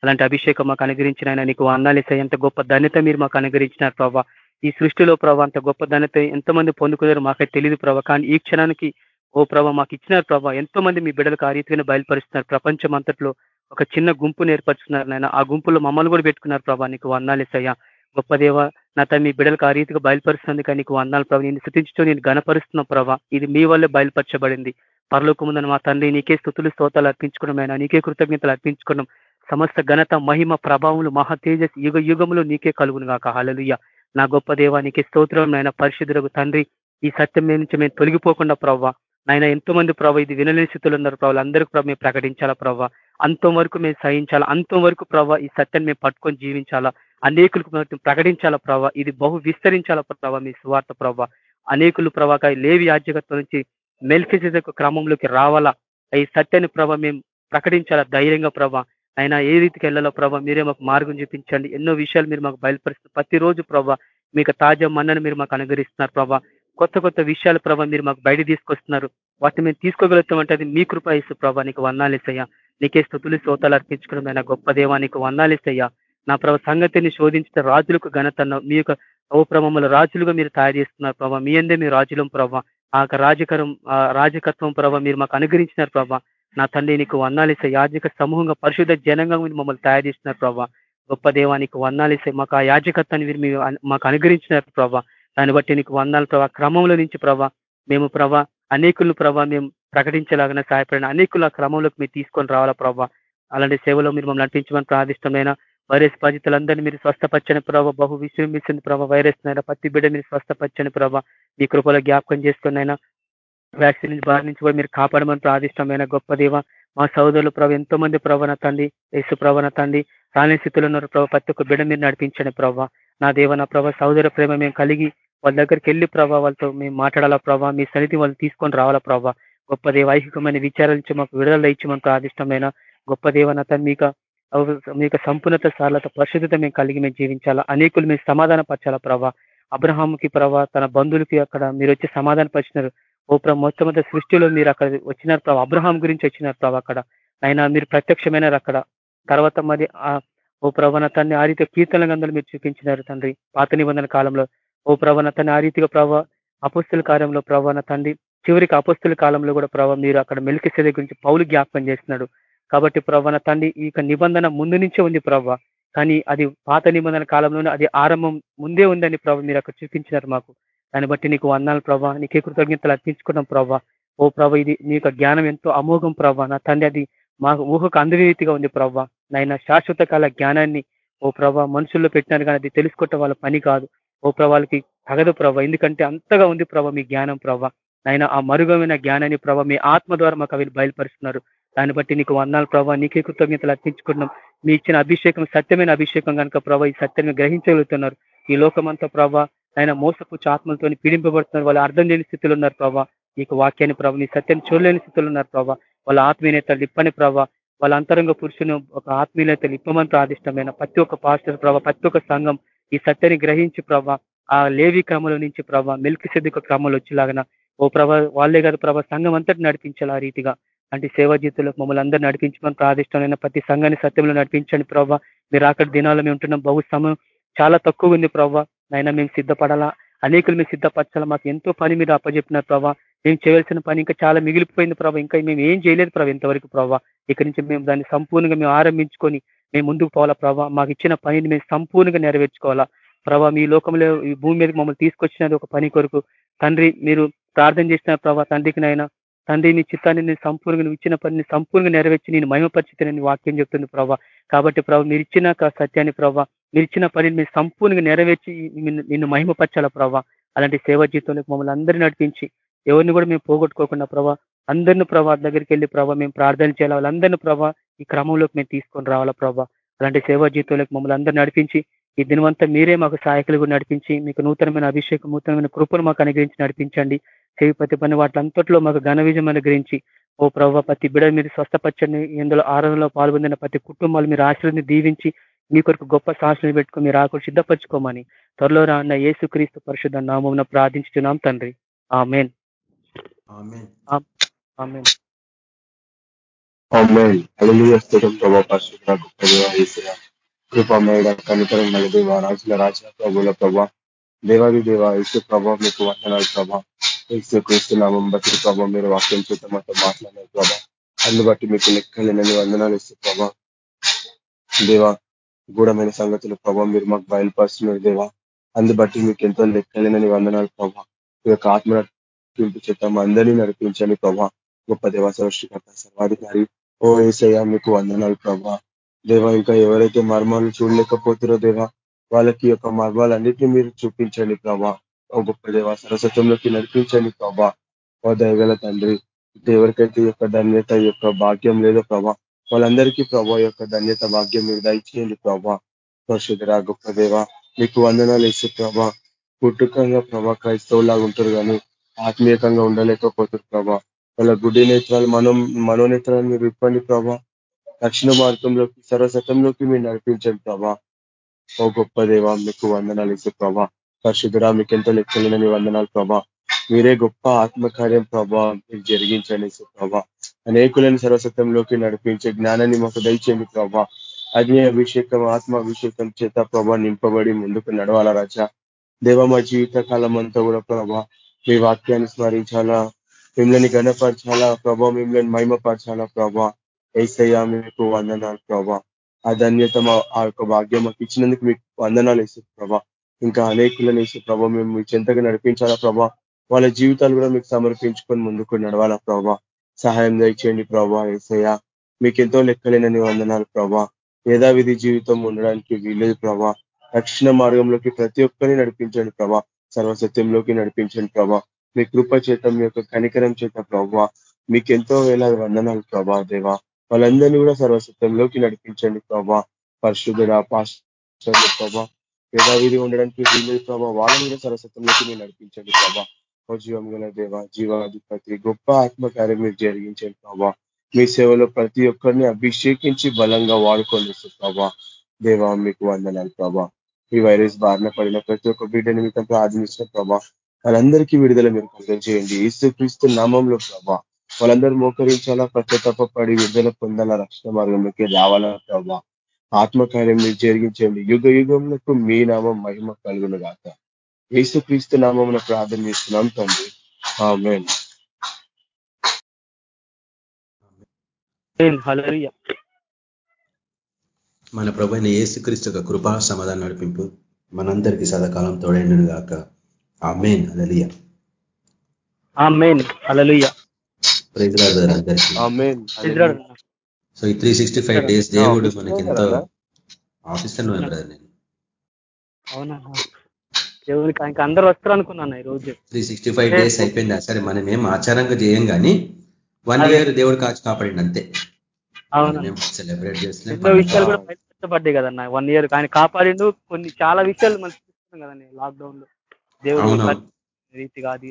అలాంటి అభిషేకం మాకు అనుగ్రహించిన ఆయన నీకు అన్నాలేసే ఎంత గొప్ప ధన్యత మీరు మాకు అనుగ్రహించినారు ప్రభావ ఈ సృష్టిలో ప్రభావ అంత గొప్ప ధన్యత ఎంతమంది పొందుకున్నారు మాకైతే తెలియదు ప్రభావ కానీ ఈ క్షణానికి ఓ ప్రభావ మాకు ఇచ్చినారు ప్రభావ ఎంతో మంది మీ బిడ్డలకు ఆ రీతిగానే బయలుపరుస్తున్నారు. ప్రపంచం అంతట్లో ఒక చిన్న గుంపును ఏర్పరుచుకున్నారు నాయన ఆ గుంపులో మమ్మల్ని కూడా పెట్టుకున్నారు ప్రభా. నీకు వందాలేసయ్యా గొప్ప దేవ నా తన మీ బిడ్డలకు ఆ రీతిగా బయలుపరుస్తుంది. నీకు వందాలు ప్రభావ నేను స్థుతించుతూ నేను గణపరుస్తున్న ప్రభా. ఇది మీ వల్లే బయలుపరచబడింది. పరలోకముందని మా తండ్రి నీకే స్థుతులు స్తోతాలు అర్పించుకోవడం నీకే కృతజ్ఞతలు అర్పించుకోవడం సమస్త ఘనత మహిమ ప్రభావములు మహా తేజస్ యుగ యుగములు నీకే కలుగును కాక హలలుయ్య నా గొప్ప దేవ నీకే స్తోత్రం నాయన. పరిశుద్ధులకు తండ్రి ఈ సత్యం నుంచి మేము తొలగిపోకుండా ప్రవ్వ నాయన ఎంతో మంది ప్రభావ ఇది వినలేని స్థితులు ఉన్నారు ప్రభావ అందరికీ ప్రభు మేము ప్రకటించాలా ప్రభావ అంతం వరకు మేము సహించాలా? అంతం వరకు ప్రభావ ఈ సత్యాన్ని మేము పట్టుకొని జీవించాలా? అనేకులకు ప్రకటించాలా ప్రభావ ఇది బహు విస్తరించాలా ప్రభావ మీ సువార్త ప్రభావ అనేకులు ప్రభాక లేవి యాజ్యకత్వం నుంచి మెల్ఫిజ క్రమంలోకి రావాలా? ఈ సత్యాన్ని ప్రభావ మేము ప్రకటించాలా ధైర్యంగా ప్రభావ అయినా ఏ రీతికి వెళ్ళాలో ప్రభావ మీరే మాకు మార్గం చూపించండి. ఎన్నో విషయాలు మీరు మాకు బయలుపరుస్తున్నారు. ప్రతిరోజు ప్రభావ మీకు తాజా మన్నను మీరు మాకు అనుగరిస్తున్నారు ప్రభావ కొత్త కొత్త విషయాలు ప్రభావ మీరు మాకు బయట తీసుకొస్తున్నారు. వాటిని మేము తీసుకోగలుగుతామంటే అది మీ కృప ఇస్తు ప్రభా నీకు వందాలేసయ్యా నీకే స్థుతులు శ్రోతాలు అర్పించుకోవడం అయినా గొప్ప దేవా నీకు వందాలేసయ్యా నా ప్రభ సంగతిని శోధించిన రాజులకు ఘనత మీ యొక్క ఓ రాజులుగా మీరు తయారు చేస్తున్నారు ప్రభావ మీ అందే మీ రాజులం ప్రభావ ఆ యొక్క రాజకరం రాజకత్వం ప్రభావ మీరు మాకు అనుగ్రహించినారు ప్రభావ నా తండ్రి నీకు వన్నాలిసే యాజక సమూహంగా పరిశుద్ధ జనంగా మీరు మమ్మల్ని తయారు చేస్తున్నారు ప్రభావ గొప్ప దేవానికి వన్నాలిసే మాకు ఆ యాజకత్వాన్ని మీరు మీరు మాకు అనుగ్రహించినారు ప్రభావ దాన్ని బట్టి నీకు వందాలు ప్రభావ క్రమంలో నుంచి ప్రభావ మేము ప్రభా అనేకులను ప్రభా మేము ప్రకటించలాగిన సహాయపడిన అనేకుల క్రమంలోకి మీరు తీసుకొని రావాలా ప్రభావ అలాంటి సేవలో మీరు మమ్మల్ని నటించమని ప్రార్థిష్టమైన వైరస్ బాధితులందరినీ మీరు స్వస్థపచ్చని ప్రభావ బహు విశ్రమిస్తుంది ప్రభావ వైరస్ నైనా పత్తి బిడ్డ మీరు స్వస్థపచ్చని ప్రభావ మీ కృపలో జ్ఞాపకం చేసుకున్నైనా వ్యాక్సిన్ నుంచి బారి నుంచి కూడా మీరు కాపాడమని ప్రాదిష్టమైన గొప్ప దేవ మా సోదరులు ప్రభావ ఎంతో మంది ప్రవణ తండ్రి యేసు ప్రవణ తండ్రి రాని స్థితిలో ఉన్న ప్రభావ ప్రతి ఒక్క బిడ్డ మీరు నడిపించండి ప్రభావ నా దేవ నా ప్రభావ సోదర ప్రేమ మేము కలిగి వాళ్ళ దగ్గరికి వెళ్ళి ప్రభావ వాళ్ళతో మేము మాట్లాడాలా ప్రభావ మీ సన్నిధి వాళ్ళు తీసుకొని రావాలా ప్రభావ గొప్ప దేవ ఐహికమైన విచారాల నుంచి మాకు విడుదల ఇచ్చి ప్రాదిష్టమైన గొప్ప దేవ నా తను మీకు మీ యొక్క సంపూర్ణత సరళత పరిశుద్ధత మేము కలిగి మేము జీవించాలా? అనేకులు మీరు సమాధాన పరచాలా ప్రభా? అబ్రహాంకి ప్రభా తన బంధువులకి అక్కడ మీరు వచ్చి సమాధాన పరిచినారు ఓ ప్రభ మొట్టమొదటి సృష్టిలో మీరు అక్కడ వచ్చినారు ప్రభావ అబ్రహాం గురించి వచ్చినారు ప్రభావ అక్కడ. అయినా మీరు ప్రత్యక్షమైనారు అక్కడ. తర్వాత మరి ఓ ప్రవణతాన్ని ఆ రీతిగా కీర్తన గంధలు మీరు చూపించినారు తండ్రి. పాత నిబంధన కాలంలో. ఓ ప్రవణతాన్ని ఆ రీతిగా ప్రభావ అపుస్తుల కార్యంలో ప్రవణ తండ్రి చివరికి అపుస్తుల కాలంలో కూడా ప్రభావ మీరు అక్కడ మెలికి గురించి పౌలు జ్ఞాపకం చేస్తున్నాడు. కాబట్టి ప్రవణ తండ్రి ఈ నిబంధన ముందు నుంచే ఉంది ప్రభావ కానీ అది పాత నిబంధన కాలంలోనే అది ఆరంభం ముందే ఉందని ప్రభ మీరు అక్కడ చూపించినారు మాకు. దాన్ని బట్టి నీకు వందాలు ప్రభా. నీకే కృతజ్ఞతలు అర్పించుకున్నాం ప్రభా. ఓ ప్రభ ఇది నీ జ్ఞానం ఎంతో అమోఘం ప్రభా. నా తండ్రి అది మాకు ఊహకు అందరీతిగా ఉంది ప్రభా. నాయన శాశ్వత కాల జ్ఞానాన్ని ఓ ప్రభా మనుషుల్లో పెట్టినారు కానీ అది తెలుసుకోవటం వాళ్ళ పని కాదు. ఓ ప్రభాలకి తగదు ప్రభ. ఎందుకంటే అంతగా ఉంది ప్రభ మీ జ్ఞానం ప్రభ. నాయన ఆ మరుగమైన జ్ఞానాన్ని ప్రభ మీ ఆత్మ ద్వారా మాకు అవి బయలుపరుస్తున్నారు. దాన్ని బట్టి నీకు వందాలు ప్రభావ నీకే కృతజ్ఞతలు అర్పించుకున్నాం మీ ఇచ్చిన అభిషేకం సత్యమైన అభిషేకం కనుక ప్రభావ ఈ సత్యాన్ని గ్రహించగలుగుతున్నారు. ఈ లోకమంతా ప్రభా ఆయన మోసపు ఆత్మలతో పీడింపబడుతున్నారు. వాళ్ళు అర్థం లేని స్థితిలో ఉన్నారు ప్రభా. నీకు వాక్యాన్ని ప్రభావ నీ సత్యాన్ని చూడలేని స్థితిలో ఉన్నారు ప్రభావ వాళ్ళ ఆత్మీయతలు ఇప్పని ప్రభావ వాళ్ళ అంతరంగ పురుషుని ఒక ఆత్మీయతలు ఇప్పమని ప్రాదిష్టమైన ప్రతి ఒక్క పాస్టర్ ప్రభా ప్రతి ఒక్క సంఘం ఈ సత్యాన్ని గ్రహించి ప్రభా ఆ లేవి క్రమంలో నుంచి ప్రభావ మెల్కి సిద్ధిక క్రమంలో వచ్చేలాగన ఓ ప్రభా వాళ్ళే కాదు ప్రభా సంఘం అంతటి నడిపించాలి ఆ రీతిగా అంటే సేవా జీతులు మమ్మల్ని అందరూ నడిపించమని ప్రాదిష్టమైన ప్రతి సంఘాన్ని సత్యంలో నడిపించండి ప్రభావ మీరు అక్కడ దినాల్లో మేము ఉంటున్నాం బహు సమయం చాలా తక్కువ ఉంది ప్రభావ నైనా మేము సిద్ధపడాలా? అనేకులు మేము సిద్ధపరచాలా? మాకు ఎంతో పని మీరు అప్పజెప్పినారు ప్రభావ మేము చేయవలసిన పని ఇంకా చాలా మిగిలిపోయింది ప్రభావ ఇంకా మేము ఏం చేయలేదు ప్రభావ ఇంతవరకు ప్రభావ ఇక్కడి నుంచి మేము దాన్ని సంపూర్ణంగా మేము ఆరంభించుకొని మేము ముందుకు పోవాలా ప్రభావ మాకు ఇచ్చిన పనిని మేము సంపూర్ణంగా నెరవేర్చుకోవాలా? ప్రభావ మీ లోకంలో ఈ భూమి మీదకి మమ్మల్ని తీసుకొచ్చినది ఒక పని కొరకు. తండ్రి మీరు ప్రార్థన చేసిన ప్రభావ తండ్రికి నైనా తండ్రి నీ చిత్తాన్ని నేను సంపూర్ణంగా ఇచ్చిన పనిని సంపూర్ణంగా నెరవేర్చి నేను మహిమపరిచితనని వాక్యం చెప్తుంది ప్రభావ కాబట్టి ప్రభావ మీరు ఇచ్చిన సత్యాన్ని ప్రభావ మీరు ఇచ్చిన పనిని మీరు సంపూర్ణంగా నెరవేర్చి నిన్ను మహిమపరచాల ప్రభావ అలాంటి సేవా జీవితంలో మమ్మల్ని అందరినీ నడిపించి ఎవరిని కూడా మేము పోగొట్టుకోకుండా ప్రభావ అందరిని ప్రభా దగ్గరికి వెళ్ళి ప్రభావ మేము ప్రార్థన చేయాలి? వాళ్ళందరినీ ప్రభావ ఈ క్రమంలోకి మేము తీసుకొని రావాలా ప్రభావ అలాంటి సేవా జీవితంలోకి మమ్మల్ని అందరూ నడిపించి ఈ దినవంతా మీరే మాకు సహాయకులు నడిపించి మీకు నూతనమైన అభిషేకం నూతనమైన కృపను మాకు అనుగ్రహించి నడిపించండి. చేయి ప్రతి పని వాటిలంతట్లో మాకు ఘన విజయం అనుగ్రహించి ఓ ప్రభావ ప్రతి బిడ మీరు స్వస్థపచ్చని ఇందులో ఆరాధనలో పాల్గొందిన ప్రతి కుటుంబాలు మీరు ఆశ్రయాన్ని దీవించి మీ కొరకు గొప్ప సాహసం పెట్టుకుని మీరు ఆకులు సిద్ధపరచుకోమని త్వరలో రాన్న యేసుక్రీస్తు పరిశుద్ధ నామం ప్రార్థించుతున్నాం తండ్రి. ఆ కృపమేడ కనికరం నలది రాజుల రాజా ప్రభుల ప్రభా. దేవాది దేవ ప్రభా మీకు వందనాలు ప్రభా. యేసు క్రీస్తు నామం బట్టి ప్రభావ మీరు వాక్యం చేత మాతో మాట్లాడారు ప్రభా. అందుబట్టి బట్టి మీకు లెక్కలేనని వందనాలు ఇస్తే ప్రభా. దేవా గూఢమైన సంగతులు ప్రభావ మీరు మాకు బయలుపరుస్తున్నారు దేవా. అందుబట్టి మీకు ఎంతో లెక్కలేనని వందనాలు ప్రభా. మీ యొక్క ఆత్మ నడిపింపు చేత అందరినీ నడిపించండి ప్రభా. గొప్ప దేవ సృష్టికర్త సర్వాధికారి. ఓ ఏసయ్య మీకు వందనాలు ప్రభా. దేవా ఇంకా ఎవరైతే మర్మాలు చూడలేకపోతారో దేవా వాళ్ళకి యొక్క మర్మాలన్నిటినీ మీరు చూపించండి ప్రభా. ఓ గొప్ప దేవ సరస్వతంలోకి నడిపించండి ప్రభా ఓ దయగల తండ్రి. ఎవరికైతే యొక్క ధన్యత యొక్క భాగ్యం లేదో ప్రభా. వాళ్ళందరికీ ప్రభా యొక్క ధన్యత భాగ్యం మీరు దయచేయండి ప్రభా. పరిశుద్ధరా గొప్ప దేవ మీకు వందనాలు ఇస్తే ప్రభా. కుటుంబంగా ప్రభా క్రైస్తవులాగా ఉంటారు కానీ ఆత్మీయకంగా ఉండలేకపోతారు ప్రభా. వాళ్ళ గుడి నేత్రాలు మనం మనోనేత్రాలు మీరు ఇప్పండి ప్రభా. రక్షణ మార్గంలోకి సర్వసతంలోకి మీరు నడిపించండి ప్రభా. ఓ గొప్ప దేవ మీకు వందనాలు ఇసు ప్రభా. పరిశుద్ధురా మీకు ఎంతో లెక్కలేని వందనాలు ప్రభా. మీరే గొప్ప ఆత్మకార్యం ప్రభా. మీరు జరిగించండి ప్రభా అనేకులను సర్వసత్వంలోకి నడిపించే జ్ఞానాన్ని మాకు దయచేయండి ప్రభా. అగ్ని అభిషేకం ఆత్మాభిషేకం చేత ప్రభా నింపబడి ముందుకు నడవాల రాజా. దేవ మా జీవిత కాలం అంతా కూడా ప్రభా మీ వాక్యాన్ని స్మరించాలా? మిమ్మల్ని గణపరచాలా ప్రభా? మిమ్మల్ని మహిమపరచాలా ప్రభా? ఏసయ్యా మీకు వందనాలు ప్రభా. ఆ ధన్యత ఆ యొక్క భాగ్యం మాకు ఇచ్చినందుకు మీకు వందనాలు వేసే ప్రభా. ఇంకా అనేకులను వేసే ప్రభా మేము మీ చెంతగా నడిపించాలా ప్రభా? వాళ్ళ జీవితాలు కూడా మీకు సమర్పించుకొని ముందుకు నడవాలా ప్రభా? సహాయం దయచేయండి ప్రభా ఏసయ్య. మీకెంతో లెక్కలేనని వందనాలు ప్రభా. యథావిధి జీవితం ఉండడానికి వీలేదు ప్రభా. రక్షణ మార్గంలోకి ప్రతి ఒక్కరిని నడిపించండి ప్రభా. సర్వసత్యంలోకి నడిపించండి ప్రభా. మీ కృప చేత మీ యొక్క కనికరం చేత ప్రభా మీకెంతో వేల వందనాలు ప్రభా దేవా. వాళ్ళందరినీ కూడా సర్వసత్యంలోకి నడిపించండి ప్రభా. పరిశుద్ధుడ పాశ్చర్య ప్రభా. యథావిధి ఉండడానికి వీళ్ళు ప్రభావ వాళ్ళని కూడా సరస్వతంలోకి మీరు నడిపించండి ప్రభా. ఓ జీవం గల దేవ జీవాధిపతి గొప్ప ఆత్మకార్యం మీరు జరిగించండి ప్రభా. మీ సేవలో ప్రతి ఒక్కరిని అభిషేకించి బలంగా వాడుకోండి ప్రభా. దేవా మీకు వందనాలు ప్రభా. ఈ వైరస్ బారిన పడిన ప్రతి ఒక్క బిడ్డ నిమిత్తం ప్రార్థించిన ప్రభా. వాళ్ళందరికీ విడుదల మీరు కలుగ చేయండి. ఈసు క్రీస్తు నామంలో ప్రభా. వాళ్ళందరూ మోకరించాలా పడి విడుదల పొందాలా రక్షణ మార్గంలోకి రావాలా ప్రభా. ఆత్మకార్యం మీరు జరిగించండి యుగ యుగంలో మీ నామం మహిమ కలుగును గాక యేసు క్రీస్తు నామం ప్రార్థన చేస్తున్నాం తండ్రి. ఆమెన్. హల్లెలూయా. మన ప్రభు అయిన యేసుక్రీస్తు యొక్క కృపా సమాధానం నడిపింపు మనందరికీ సదాకాలం తోడైండును గాక ఆమెన్. అలలియ amen. Hallelujah. Praise Lord brother అందరికీ. ఆమెన్. సో ఈ త్రీ సిక్స్టీ ఫైవ్ డేస్ దేవుడు మనకి ఎంతో ఆఫీసర్ బ్రదర్ నేను. అవునా? ఇంకా అందరు వస్తారు అనుకున్నాను ఈ రోజు? త్రీ సిక్స్టీ ఫైవ్ డేస్ అయిపోయింది? సరే మనం ఏం ఆచారంగా చేయం కానీ వన్ ఇయర్ దేవుడు కాచి కాపాడింది అంతే. సెలబ్రేట్ ఎన్నో చేస్తున్నాం విషయాలు కూడా బయటపడ్డాయి కదన్న. వన్ ఇయర్ ఆయన కాపాడిండు కొన్ని చాలా విషయాలు మనం చూస్తున్నాం కదండి లాక్డౌన్లో. దేవుడు. రీతిగా అది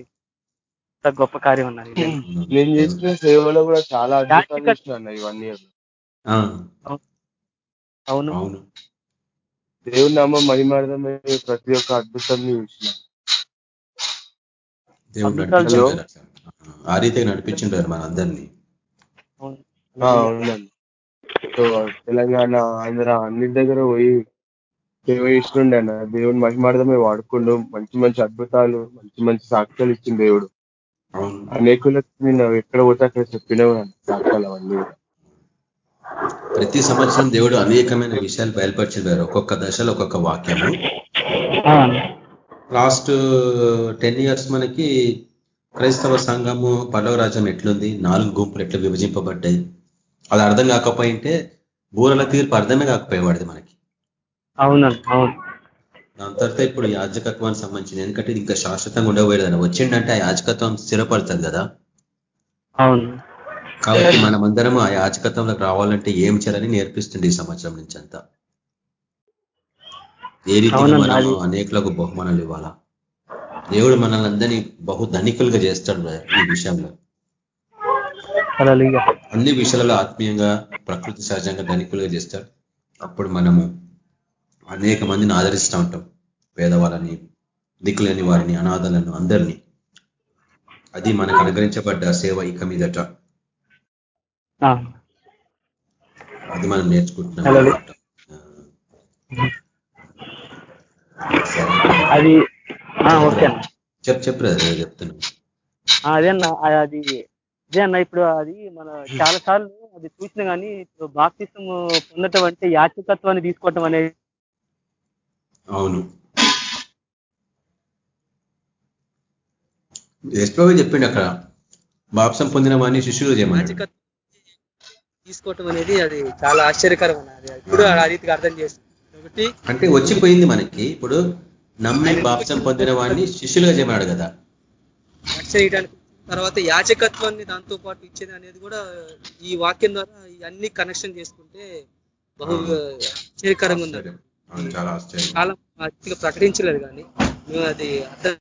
గొప్ప కార్యం ఉన్నది నేను చేసిన సేవలో కూడా చాలా అద్భుతాలు ఇవన్నీ ఆ, అవును. అవును. దేవుని నామం మహిమార్థమే ప్రతి ఒక్క అద్భుతాన్ని చూసిన. దేవుడు నడిపించారు ఆ రీతిగా నడిపించిండారు మన అందరినీ అవునండి. సో తెలంగాణ ఆంధ్ర అన్ని దగ్గర పోయి సేవ చేస్తుండే అన్న దేవుని మహిమార్థమే వాడుకుండు. మంచి మంచి అద్భుతాలు మంచి మంచి సాక్ష్యాలు ఇచ్చింది దేవుడు. అవును. అనేకులకు నేను ఎక్కడ పోతే అక్కడ చెప్పినవి సాక్ష్యాలు అవన్నీ కూడా. ప్రతి సంవత్సరం దేవుడు అనేకమైన విషయాలు బయలుపరిచారు ఒక్కొక్క దశలో ఒక్కొక్క వాక్యము. లాస్ట్ టెన్ ఇయర్స్ మనకి క్రైస్తవ సంఘము పల్లవ రాజ్యం ఎట్లుంది? నాలుగు గుంపులు ఎట్లా విభజింపబడ్డాయి? అది అర్థం కాకపోయింటే బూరల తీర్పు అర్థమే కాకపోయేవాడిది మనకి. అవును దాని తర్వాత ఇప్పుడు యాజకత్వానికి సంబంధించింది. ఎందుకంటే ఇది ఇంకా శాశ్వతంగా ఉండబోయేది వచ్చిండంటే ఆ యాజకత్వం స్థిరపడుతుంది కదా. అవును. కాబట్టి [laughs] మనమందరం ఆ యాజకత్వంలోకి రావాలంటే ఏం చేయాలని నేర్పిస్తుంది ఈ సంవత్సరం నుంచి అంతా? ఏ రీతిగా అది- అనేకులకు బహుమానాలు ఇవ్వాలా? దేవుడు మనల్ని అందరినీ బహు ధనికులుగా చేస్తాడు ఈ విషయంలో. అన్ని విషయాలలో ఆత్మీయంగా ప్రకృతి సహజంగా ధనికులుగా చేస్తాడు. అప్పుడు మనము అనేక మందిని ఆదరిస్తూ ఉంటాం. పేదవాళ్ళని దిక్కులేని వారిని అనాథలను అందరినీ. అది మనకు అనుగ్రహించబడ్డ సేవ ఇక మీదట. అది మనం నేర్చుకుంటున్నాం. అది ఓకే అన్న. చెప్ చెప్పు చెప్తున్నా. అదే అన్న అది అదే అన్న ఇప్పుడు అది మన చాలా సార్లు అది చూసినా కానీ ఇప్పుడు బాప్తిసం పొందటం అంటే యాచకత్వాన్ని తీసుకోవటం అనేది అవును. ఎస్ప్రభు చెప్పిండు అక్కడ బాప్సం పొందిన వాడిని శిష్యులు చేయమని తీసుకోవటం అనేది అది చాలా ఆశ్చర్యకరం అన్నది. ఇప్పుడు ఆ రీతిగా అర్థం చేస్తుంది. ఒకటి అంటే వచ్చిపోయింది మనకి. ఇప్పుడు నమ్మి బాప్సం పొందిన వాడిని శిష్యులుగా చేయమన్నాడు కదా. తర్వాత యాచకత్వాన్ని దాంతో పాటు ఇచ్చేది అనేది కూడా ఈ వాక్యం ద్వారా ఇవన్నీ కనెక్షన్ చేసుకుంటే బహు ఆశ్చర్యకరంగా ఉంది. చాలా ఆశ్చర్యం. చాలా ప్రకటించలేదు కానీ మేము అది అర్థం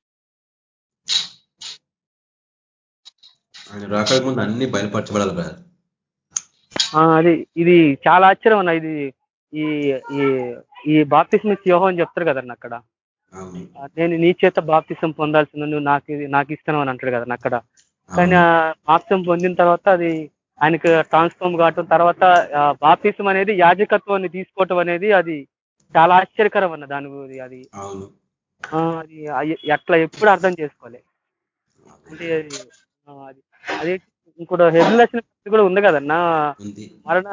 ఆయన రాకడ ముందు అన్ని బయలుపరచబడాలి బ్రదర్. అది ఇది చాలా ఆశ్చర్యం అన్న ఇది ఈ ఈ ఈ బాప్తిస్మ యోహో అని చెప్తారు కదన్న అక్కడ. నేను నీ చేత బాప్తిసం పొందాల్సింది నువ్వు నాకు నాకు ఇస్తాను అని అంటాడు కదన్న అక్కడ. కానీ బాప్తిసం పొందిన తర్వాత అది ఆయనకు ట్రాన్స్ఫార్మ్ కావటం తర్వాత బాప్తిసం అనేది యాజకత్వాన్ని తీసుకోవటం అనేది అది చాలా ఆశ్చర్యకరం అన్న దాని గురి- అది. అది ఎట్లా ఎప్పుడు అర్థం చేసుకోవాలి? అంటే అది అది ఇంకోటి హెబిలసిన కూడా ఉంది కదన్నా? మరణ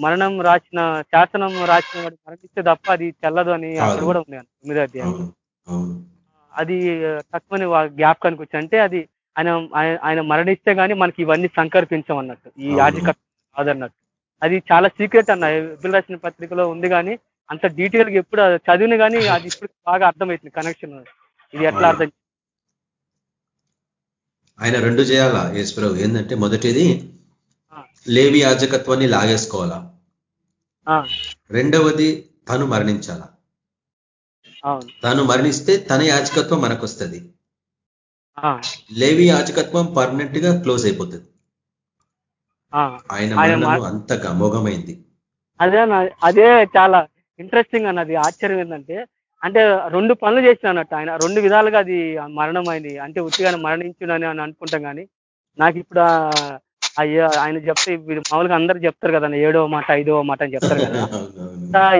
మరణం రాసిన శాసనం రాసిన వాడు మరణిస్తే తప్ప అది చెల్లదు అని అక్కడ. కూడా ఉంది అన్న తొమ్మిదో అధ్యాయం. అది తక్కువని జ్ఞాపకానికి వచ్చి అంటే అది ఆయన ఆయన- మరణిస్తే గానీ మనకి ఇవన్నీ సంకల్పించం అన్నట్టు ఈ. యాజకత్వం కాదన్నట్టు. అది చాలా సీక్రెట్ అన్న ఎబిల్ రాసిన పత్రికలో ఉంది కానీ అంత డీటెయిల్గా ఎప్పుడు చదివిన కానీ అది ఇప్పుడు బాగా అర్థమవుతుంది కనెక్షన్. ఇది ఎట్లా. అర్థం ఆయన రెండు చేయాలా? యేసుప్రభు ఏంటంటే మొదటిది లేవి యాజకత్వాన్ని లాగేసుకోవాలా? రెండవది తను మరణించాలా? తను మరణిస్తే తన యాజకత్వం మనకు వస్తుంది లేవి యాజకత్వం పర్మనెంట్గా క్లోజ్ అయిపోతుంది. ఆయన అంత అమోఘమైంది. అదే అదే చాలా ఇంట్రెస్టింగ్ అన్నది. ఆశ్చర్యం ఏంటంటే అంటే రెండు పనులు చేసిన అన్నట్టు ఆయన. రెండు విధాలుగా అది మరణం అయింది అంటే ఉత్తిగానే మరణించుడని అని అనుకుంటాం కానీ నాకు ఇప్పుడు అయ్యో ఆయన చెప్తే వీడు మామూలుగా అందరు చెప్తారు కదా ఏడవ మాట ఐదవ మాట అని చెప్తారు కదా.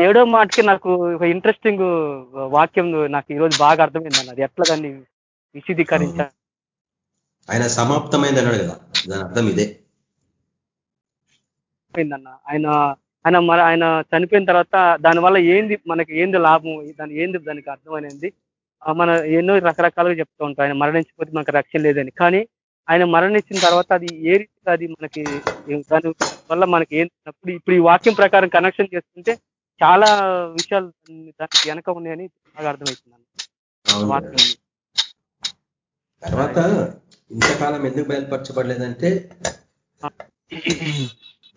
ఏడవ మాటకి నాకు ఒక ఇంట్రెస్టింగ్ వాక్యం నాకు ఈరోజు బాగా అర్థమైంది అన్నది ఎట్లా దాన్ని విశదీకరించాలి ఆయన సమాప్తమైంది అన్నాడు కదా. దాని అర్థం ఇదే. అన్న ఆయన ఆయన మన ఆయన చనిపోయిన తర్వాత దానివల్ల ఏంది మనకి ఏంది లాభం దాని ఏంది దానికి అర్థం అనేది ఆ, మన ఎన్నో రకరకాలుగా చెప్తూ ఉంటాం ఆయన మరణించిపోతే మనకు రక్షణ లేదని. కానీ ఆయన మరణించిన తర్వాత అది ఏ రీతిగా అది మనకి దాని వల్ల మనకి ఏంటప్పుడు ఇప్పుడు ఈ వాక్యం ప్రకారం కనెక్షన్ చేసుకుంటే చాలా విషయాలు దానికి వెనక ఉన్నాయని బాగా వాక్యం. తర్వాత ఇంతకాలం ఎందుకు బయలుపరచబడలేదంటే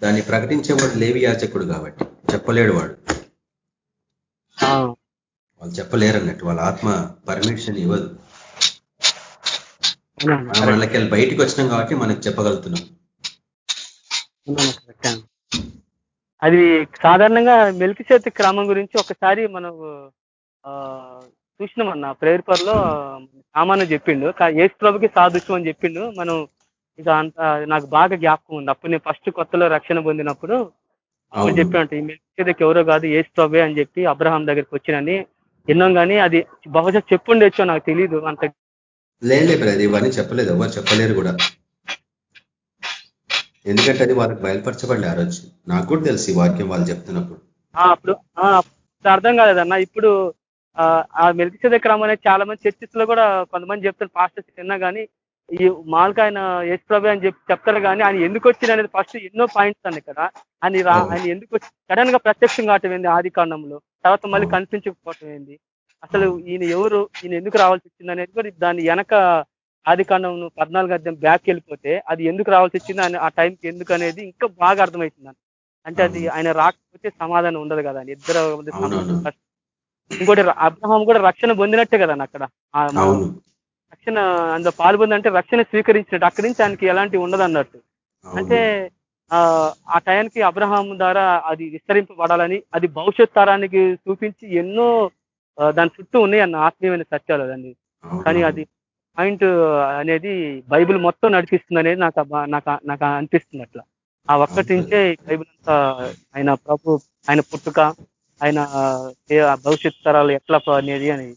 దాన్ని ప్రకటించేవాడు లేవి యాచకుడు కాబట్టి. చెప్పలేడు వాడు. వాళ్ళు చెప్పలేరు అన్నట్టు వాళ్ళ ఆత్మ పర్మిషన్ ఇవ్వదు. మనం వాళ్ళకి వెళ్ళి బయటికి వచ్చినాం కాబట్టి మనకు చెప్పగలుగుతున్నాం. అది సాధారణంగా మెలికిచేతి క్రమం గురించి ఒకసారి మనం చూసినామన్న ప్రేయర్లో సామాన్య చెప్పిండు. యేసు ప్రభుకి సాదృశ్యం అని చెప్పిండు. మనం ఇక అంత నాకు బాగా జ్ఞాపకం ఉంది. అప్పుడు నేను ఫస్ట్ కొత్తలో రక్షణ పొందినప్పుడు అప్పుడు అవును. చెప్పినట్టు ఈ మెలికిచేతికి ఎవరో కాదు యేసు ప్రభే అని చెప్పి అబ్రహాం దగ్గరికి వచ్చినని. విన్నాం కానీ అది బహుశా చెప్పుండొచ్చో నాకు తెలియదు అంత. లేలే బ్రదర్ ఇవన్నీ చెప్పలేదు ఎవరు చెప్పలేరు కూడా. ఎందుకంటే అది వాళ్ళకి బయలుపరచబడలే ఆ రోజు. నాకు కూడా తెలుసు ఈ వాక్యం వాళ్ళు చెప్తున్నప్పుడు. అప్పుడు అర్థం కాలేదన్న ఇప్పుడు ఆ, మెలికిసేద క్రమం అనేది చాలా మంది చర్చిస్లో కూడా కొంతమంది చెప్తారు పాస్టర్స్ విన్నా కానీ ఈ మామూలుగా ఆయన యేసు ప్రభు అని చెప్పి చెప్తారు కానీ ఆయన ఎందుకు వచ్చింది అనేది ఫస్ట్ ఎన్నో పాయింట్స్ అన్న ఇక్కడ ఆయన రా-. ఆయన ఎందుకు వచ్చి సడన్గా ప్రత్యక్షం కావటం ఏంది ఆది కాండంలో తర్వాత మళ్ళీ. కనిపించకపోవటం ఏంది అసలు ఈయన ఎవరు ఈయన ఎందుకు రావాల్సి వచ్చింది అనేది కూడా దాని వెనక ఆది కాండం పద్నాలుగు అధ్యాయం బ్యాక్ వెళ్ళిపోతే అది ఎందుకు రావాల్సి వచ్చింది అని ఆ టైంకి ఎందుకు అనేది ఇంకా బాగా అర్థమవుతుంది. అంటే అది. ఆయన రాకపోతే సమాధానం ఉండదు కదా ఇద్దరు. ఇంకోటి అబ్రహాం కూడా రక్షణ పొందినట్టే కదా అక్కడ రక్షణ అందులో పాల్పొందంటే రక్షణ స్వీకరించినట్టు అక్కడి నుంచి ఆయనకి ఎలాంటి ఉండదు అన్నట్టు అంటే ఆ టయానికి అబ్రహాం ద్వారా అది విస్తరింపబడాలని అది భవిష్యత్ తరానికి చూపించి ఎన్నో దాని చుట్టూ ఉన్నాయి అన్న ఆత్మీయమైన సత్యాలు అదండి. కానీ అది పాయింట్ అనేది బైబిల్ మొత్తం నడిపిస్తుంది అనేది నాకు నాకు నాకు అనిపిస్తుంది అట్లా. ఆ ఒక్కటి నుంచే బైబిల్ అంతా ఆయన ప్రభు ఆయన పుట్టుక ఆయన భవిష్యత్ తరాలు ఎట్లా అనేది అని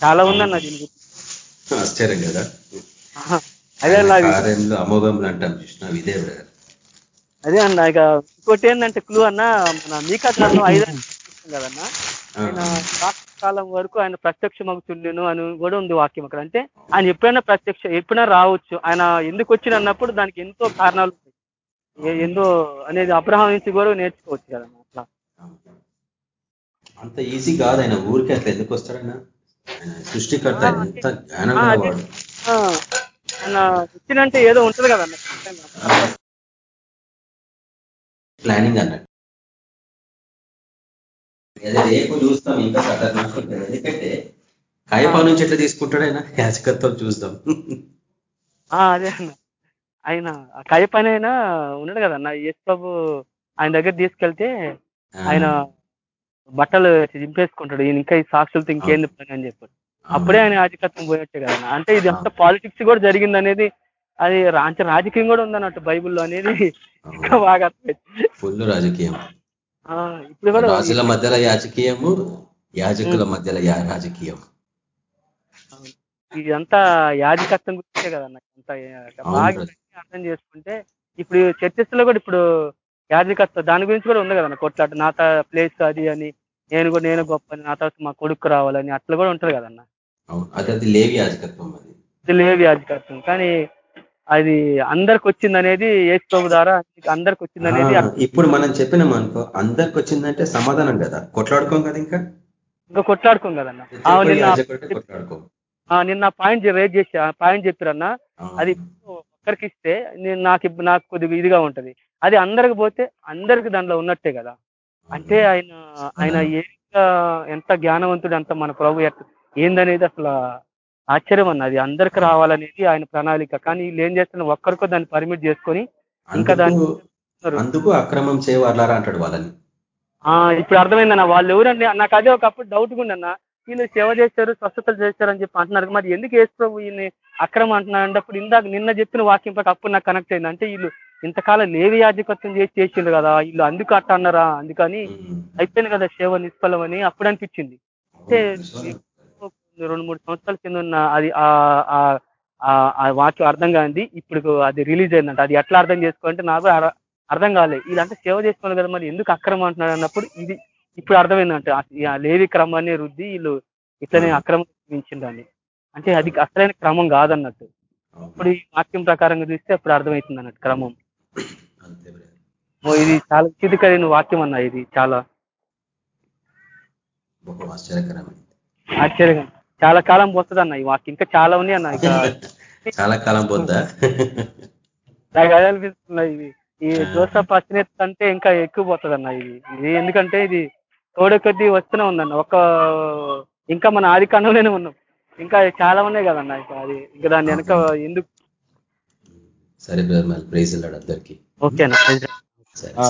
చాలా ఉందన్న దీని గురించి. ఆశ్చర్యం కదా. అదే కార్యంలో అమోఘంలో అంటాం చూసిన ఇదే బ్రదర్. అదే అన్న ఇక ఇంకోటి ఏంటంటే క్లూ అన్న మన మీకా గ్రంథం ఐదు కదన్న ఆయన కాలం వరకు ఆయన ప్రత్యక్షమవుతుండేను అని కూడా ఉంది వాక్యం అక్కడ. అంటే ఆయన ఎప్పుడైనా ప్రత్యక్ష ఎప్పుడైనా రావచ్చు. ఆయన ఎందుకు వచ్చిన అన్నప్పుడు దానికి ఎంతో కారణాలు ఎందో అనేది అబ్రహాం నుంచి కూడా నేర్చుకోవచ్చు కదన్న అట్లా. అంత ఈజీ కాదు ఆయన ఊరికి అట్లా ఎందుకు వస్తాడైనా ఆయన సృష్టికర్త ఎంత జ్ఞానం. గలవాడు ఏదో ఉంటది కదన్న ప్లానింగ్ అన్నట్టు. రేపు చూస్తాం ఇంకా ఖతర్నాక్ ఉంటుంది. ఎందుకంటే కాయపా నుంచి ఎట్లా తీసుకుంటాడు ఆయన? యాచకత్వం చూస్తాం అదే అన్న. ఆయన ఆ కయ్య పని అయినా ఉన్నాడు కదన్న యేసు ప్రభు ఆయన దగ్గర తీసుకెళ్తే ఆయన బట్టలు చింపేసుకుంటాడు. ఈయన ఇంకా ఈ సాక్షులతో ఇంకేంది పని అని చెప్పాడు. అప్పుడే ఆయన ఆధికత్వం పోయొచ్చే కదా. అంటే ఇది అంత పాలిటిక్స్ కూడా జరిగింది అనేది అది అంటే రాజకీయం కూడా ఉందన్నట్టు బైబిల్లో అనేది ఇంకా బాగా అర్థమైంది. ఫుల్ రాజకీయం. ఆ, ఇప్పుడు కూడా రాజుల మధ్యలో యాజకీయము యాజకుల మధ్యలో రాజకీయం. ఇదంతా యాజకత్వం గురించే కదన్న. అంత బాగా. అర్థం చేసుకుంటే ఇప్పుడు చర్చెస్లో కూడా ఇప్పుడు యాజకత్వం దాని గురించి కూడా ఉంది కదన్న కొట్లాట నా ప్లేస్ అది అని నేను కూడా నేను గొప్ప నా తర్వాత మా కొడుకు రావాలని అట్లా కూడా ఉంటది కదన్న అది లేవి యాజకత్వం అది. ఇది లేవు యాజకత్వం కానీ అది అందరికి వచ్చింది అనేది ప్రభు ద్వారా అందరికి వచ్చింది అనేది ఆ, ఇప్పుడు మనం చెప్పినాం అనుకో అందరికి వచ్చిందంటే సమాధానం కదా. కొట్లాడుకోం కదా ఇంకా? ఇంకా కొట్లాడుకోం కదన్న నిన్న పాయింట్ రేజ్ చేసి పాయింట్ చెప్పారన్న. అది ఒక్కరికి ఇస్తే నేను నాకు నాకు కొద్దిగా ఇదిగా ఉంటది. అది అందరికి పోతే అందరికి దాంట్లో ఉన్నట్టే కదా. అంటే ఆయన ఆయన ఏ ఎంత జ్ఞానవంతుడు అంత మన ప్రభు ఏందనేది అసలు ఆశ్చర్యం అన్నది అందరికి రావాలనేది ఆయన ప్రణాళిక. కానీ వీళ్ళు ఏం చేస్తున్నారు? ఒక్కరికో దాన్ని పర్మిట్ చేసుకొని ఇంకా దాన్ని అందుకు అక్రమం చేయవర్లారా అంటాడు వాళ్ళని? ఆ ఇప్పుడు అర్థమైందన్న. వాళ్ళు ఎవరండి? నాకు అదే ఒకప్పుడు డౌట్ ఉండన్న వీళ్ళు సేవ చేశారు స్వస్థతలు చేశారు అని చెప్పి అంటున్నారు. మరి ఎందుకు వేసు ప్రభు ఈయన్ని అక్రమం అంటున్నారు అన్నప్పుడు ఇందాక నిన్న చెప్పిన వాక్యం అప్పుడు నాకు కనెక్ట్ అయింది. అంటే వీళ్ళు ఇంతకాలం లేవి యాజకత్వం చేసి చేసిండ్రు కదా వీళ్ళు అందుకు అట్ట అన్నారా? అందుకని. అయిపోయింది కదా సేవ నిష్ఫలం అని అప్పుడు అనిపించింది. అంటే రెండు మూడు సంవత్సరాల కింద ఉన్న అది ఆ- వాక్యం అర్థం కాంది ఇప్పుడు అది రిలీజ్ అయిందంట. అది ఎట్లా అర్థం చేసుకోవాలంటే నాకు అర- అర్థం కాలేదు వీళ్ళంతా సేవ చేసుకోవాలి కదా మరి ఎందుకు అక్రమం అంటున్నాడు అన్నప్పుడు ఇది ఇప్పుడు అర్థమైందంట. ఆ లేవి క్రమాన్ని రుద్ది వీళ్ళు ఇట్లనే అక్రమం మించిందని అంటే అది అసలైన క్రమం కాదన్నట్టు. ఇప్పుడు ఈ వాక్యం ప్రకారంగా చూస్తే అప్పుడు అర్థమవుతుంది అన్నట్టు క్రమం. ఇది చాలా చితికైన వాక్యం అన్న ఇది చాలా. ఆశ్చర్యంగా. చాలా కాలం పోతుంది అన్న ఈ వాక్యం. ఇంకా చాలా ఉన్నాయి అన్న ఇంకా. [laughs] చాలా కాలం పోద్దా? [laughs] నాకు అదే అనిపిస్తుంది ఇది. ఈ జోసఫ్ అశ్నేత్ కంటే ఇంకా ఎక్కువ పోతుంది అన్న ఇది. ఇది ఎందుకంటే ఇది తోడే కొద్దీ వస్తూనే ఉందన్న. ఒక ఇంకా మన ఆది కాండంలోనే ఉన్నాం. ఇంకా చాలా ఉన్నాయి కదన్న ఇంకా అది. ఇంకా దాని వెనక ఎందుకు? సరే బ్రదర్ ప్రైజ్ అందరికి. ఓకే అన్న సరే ఆ,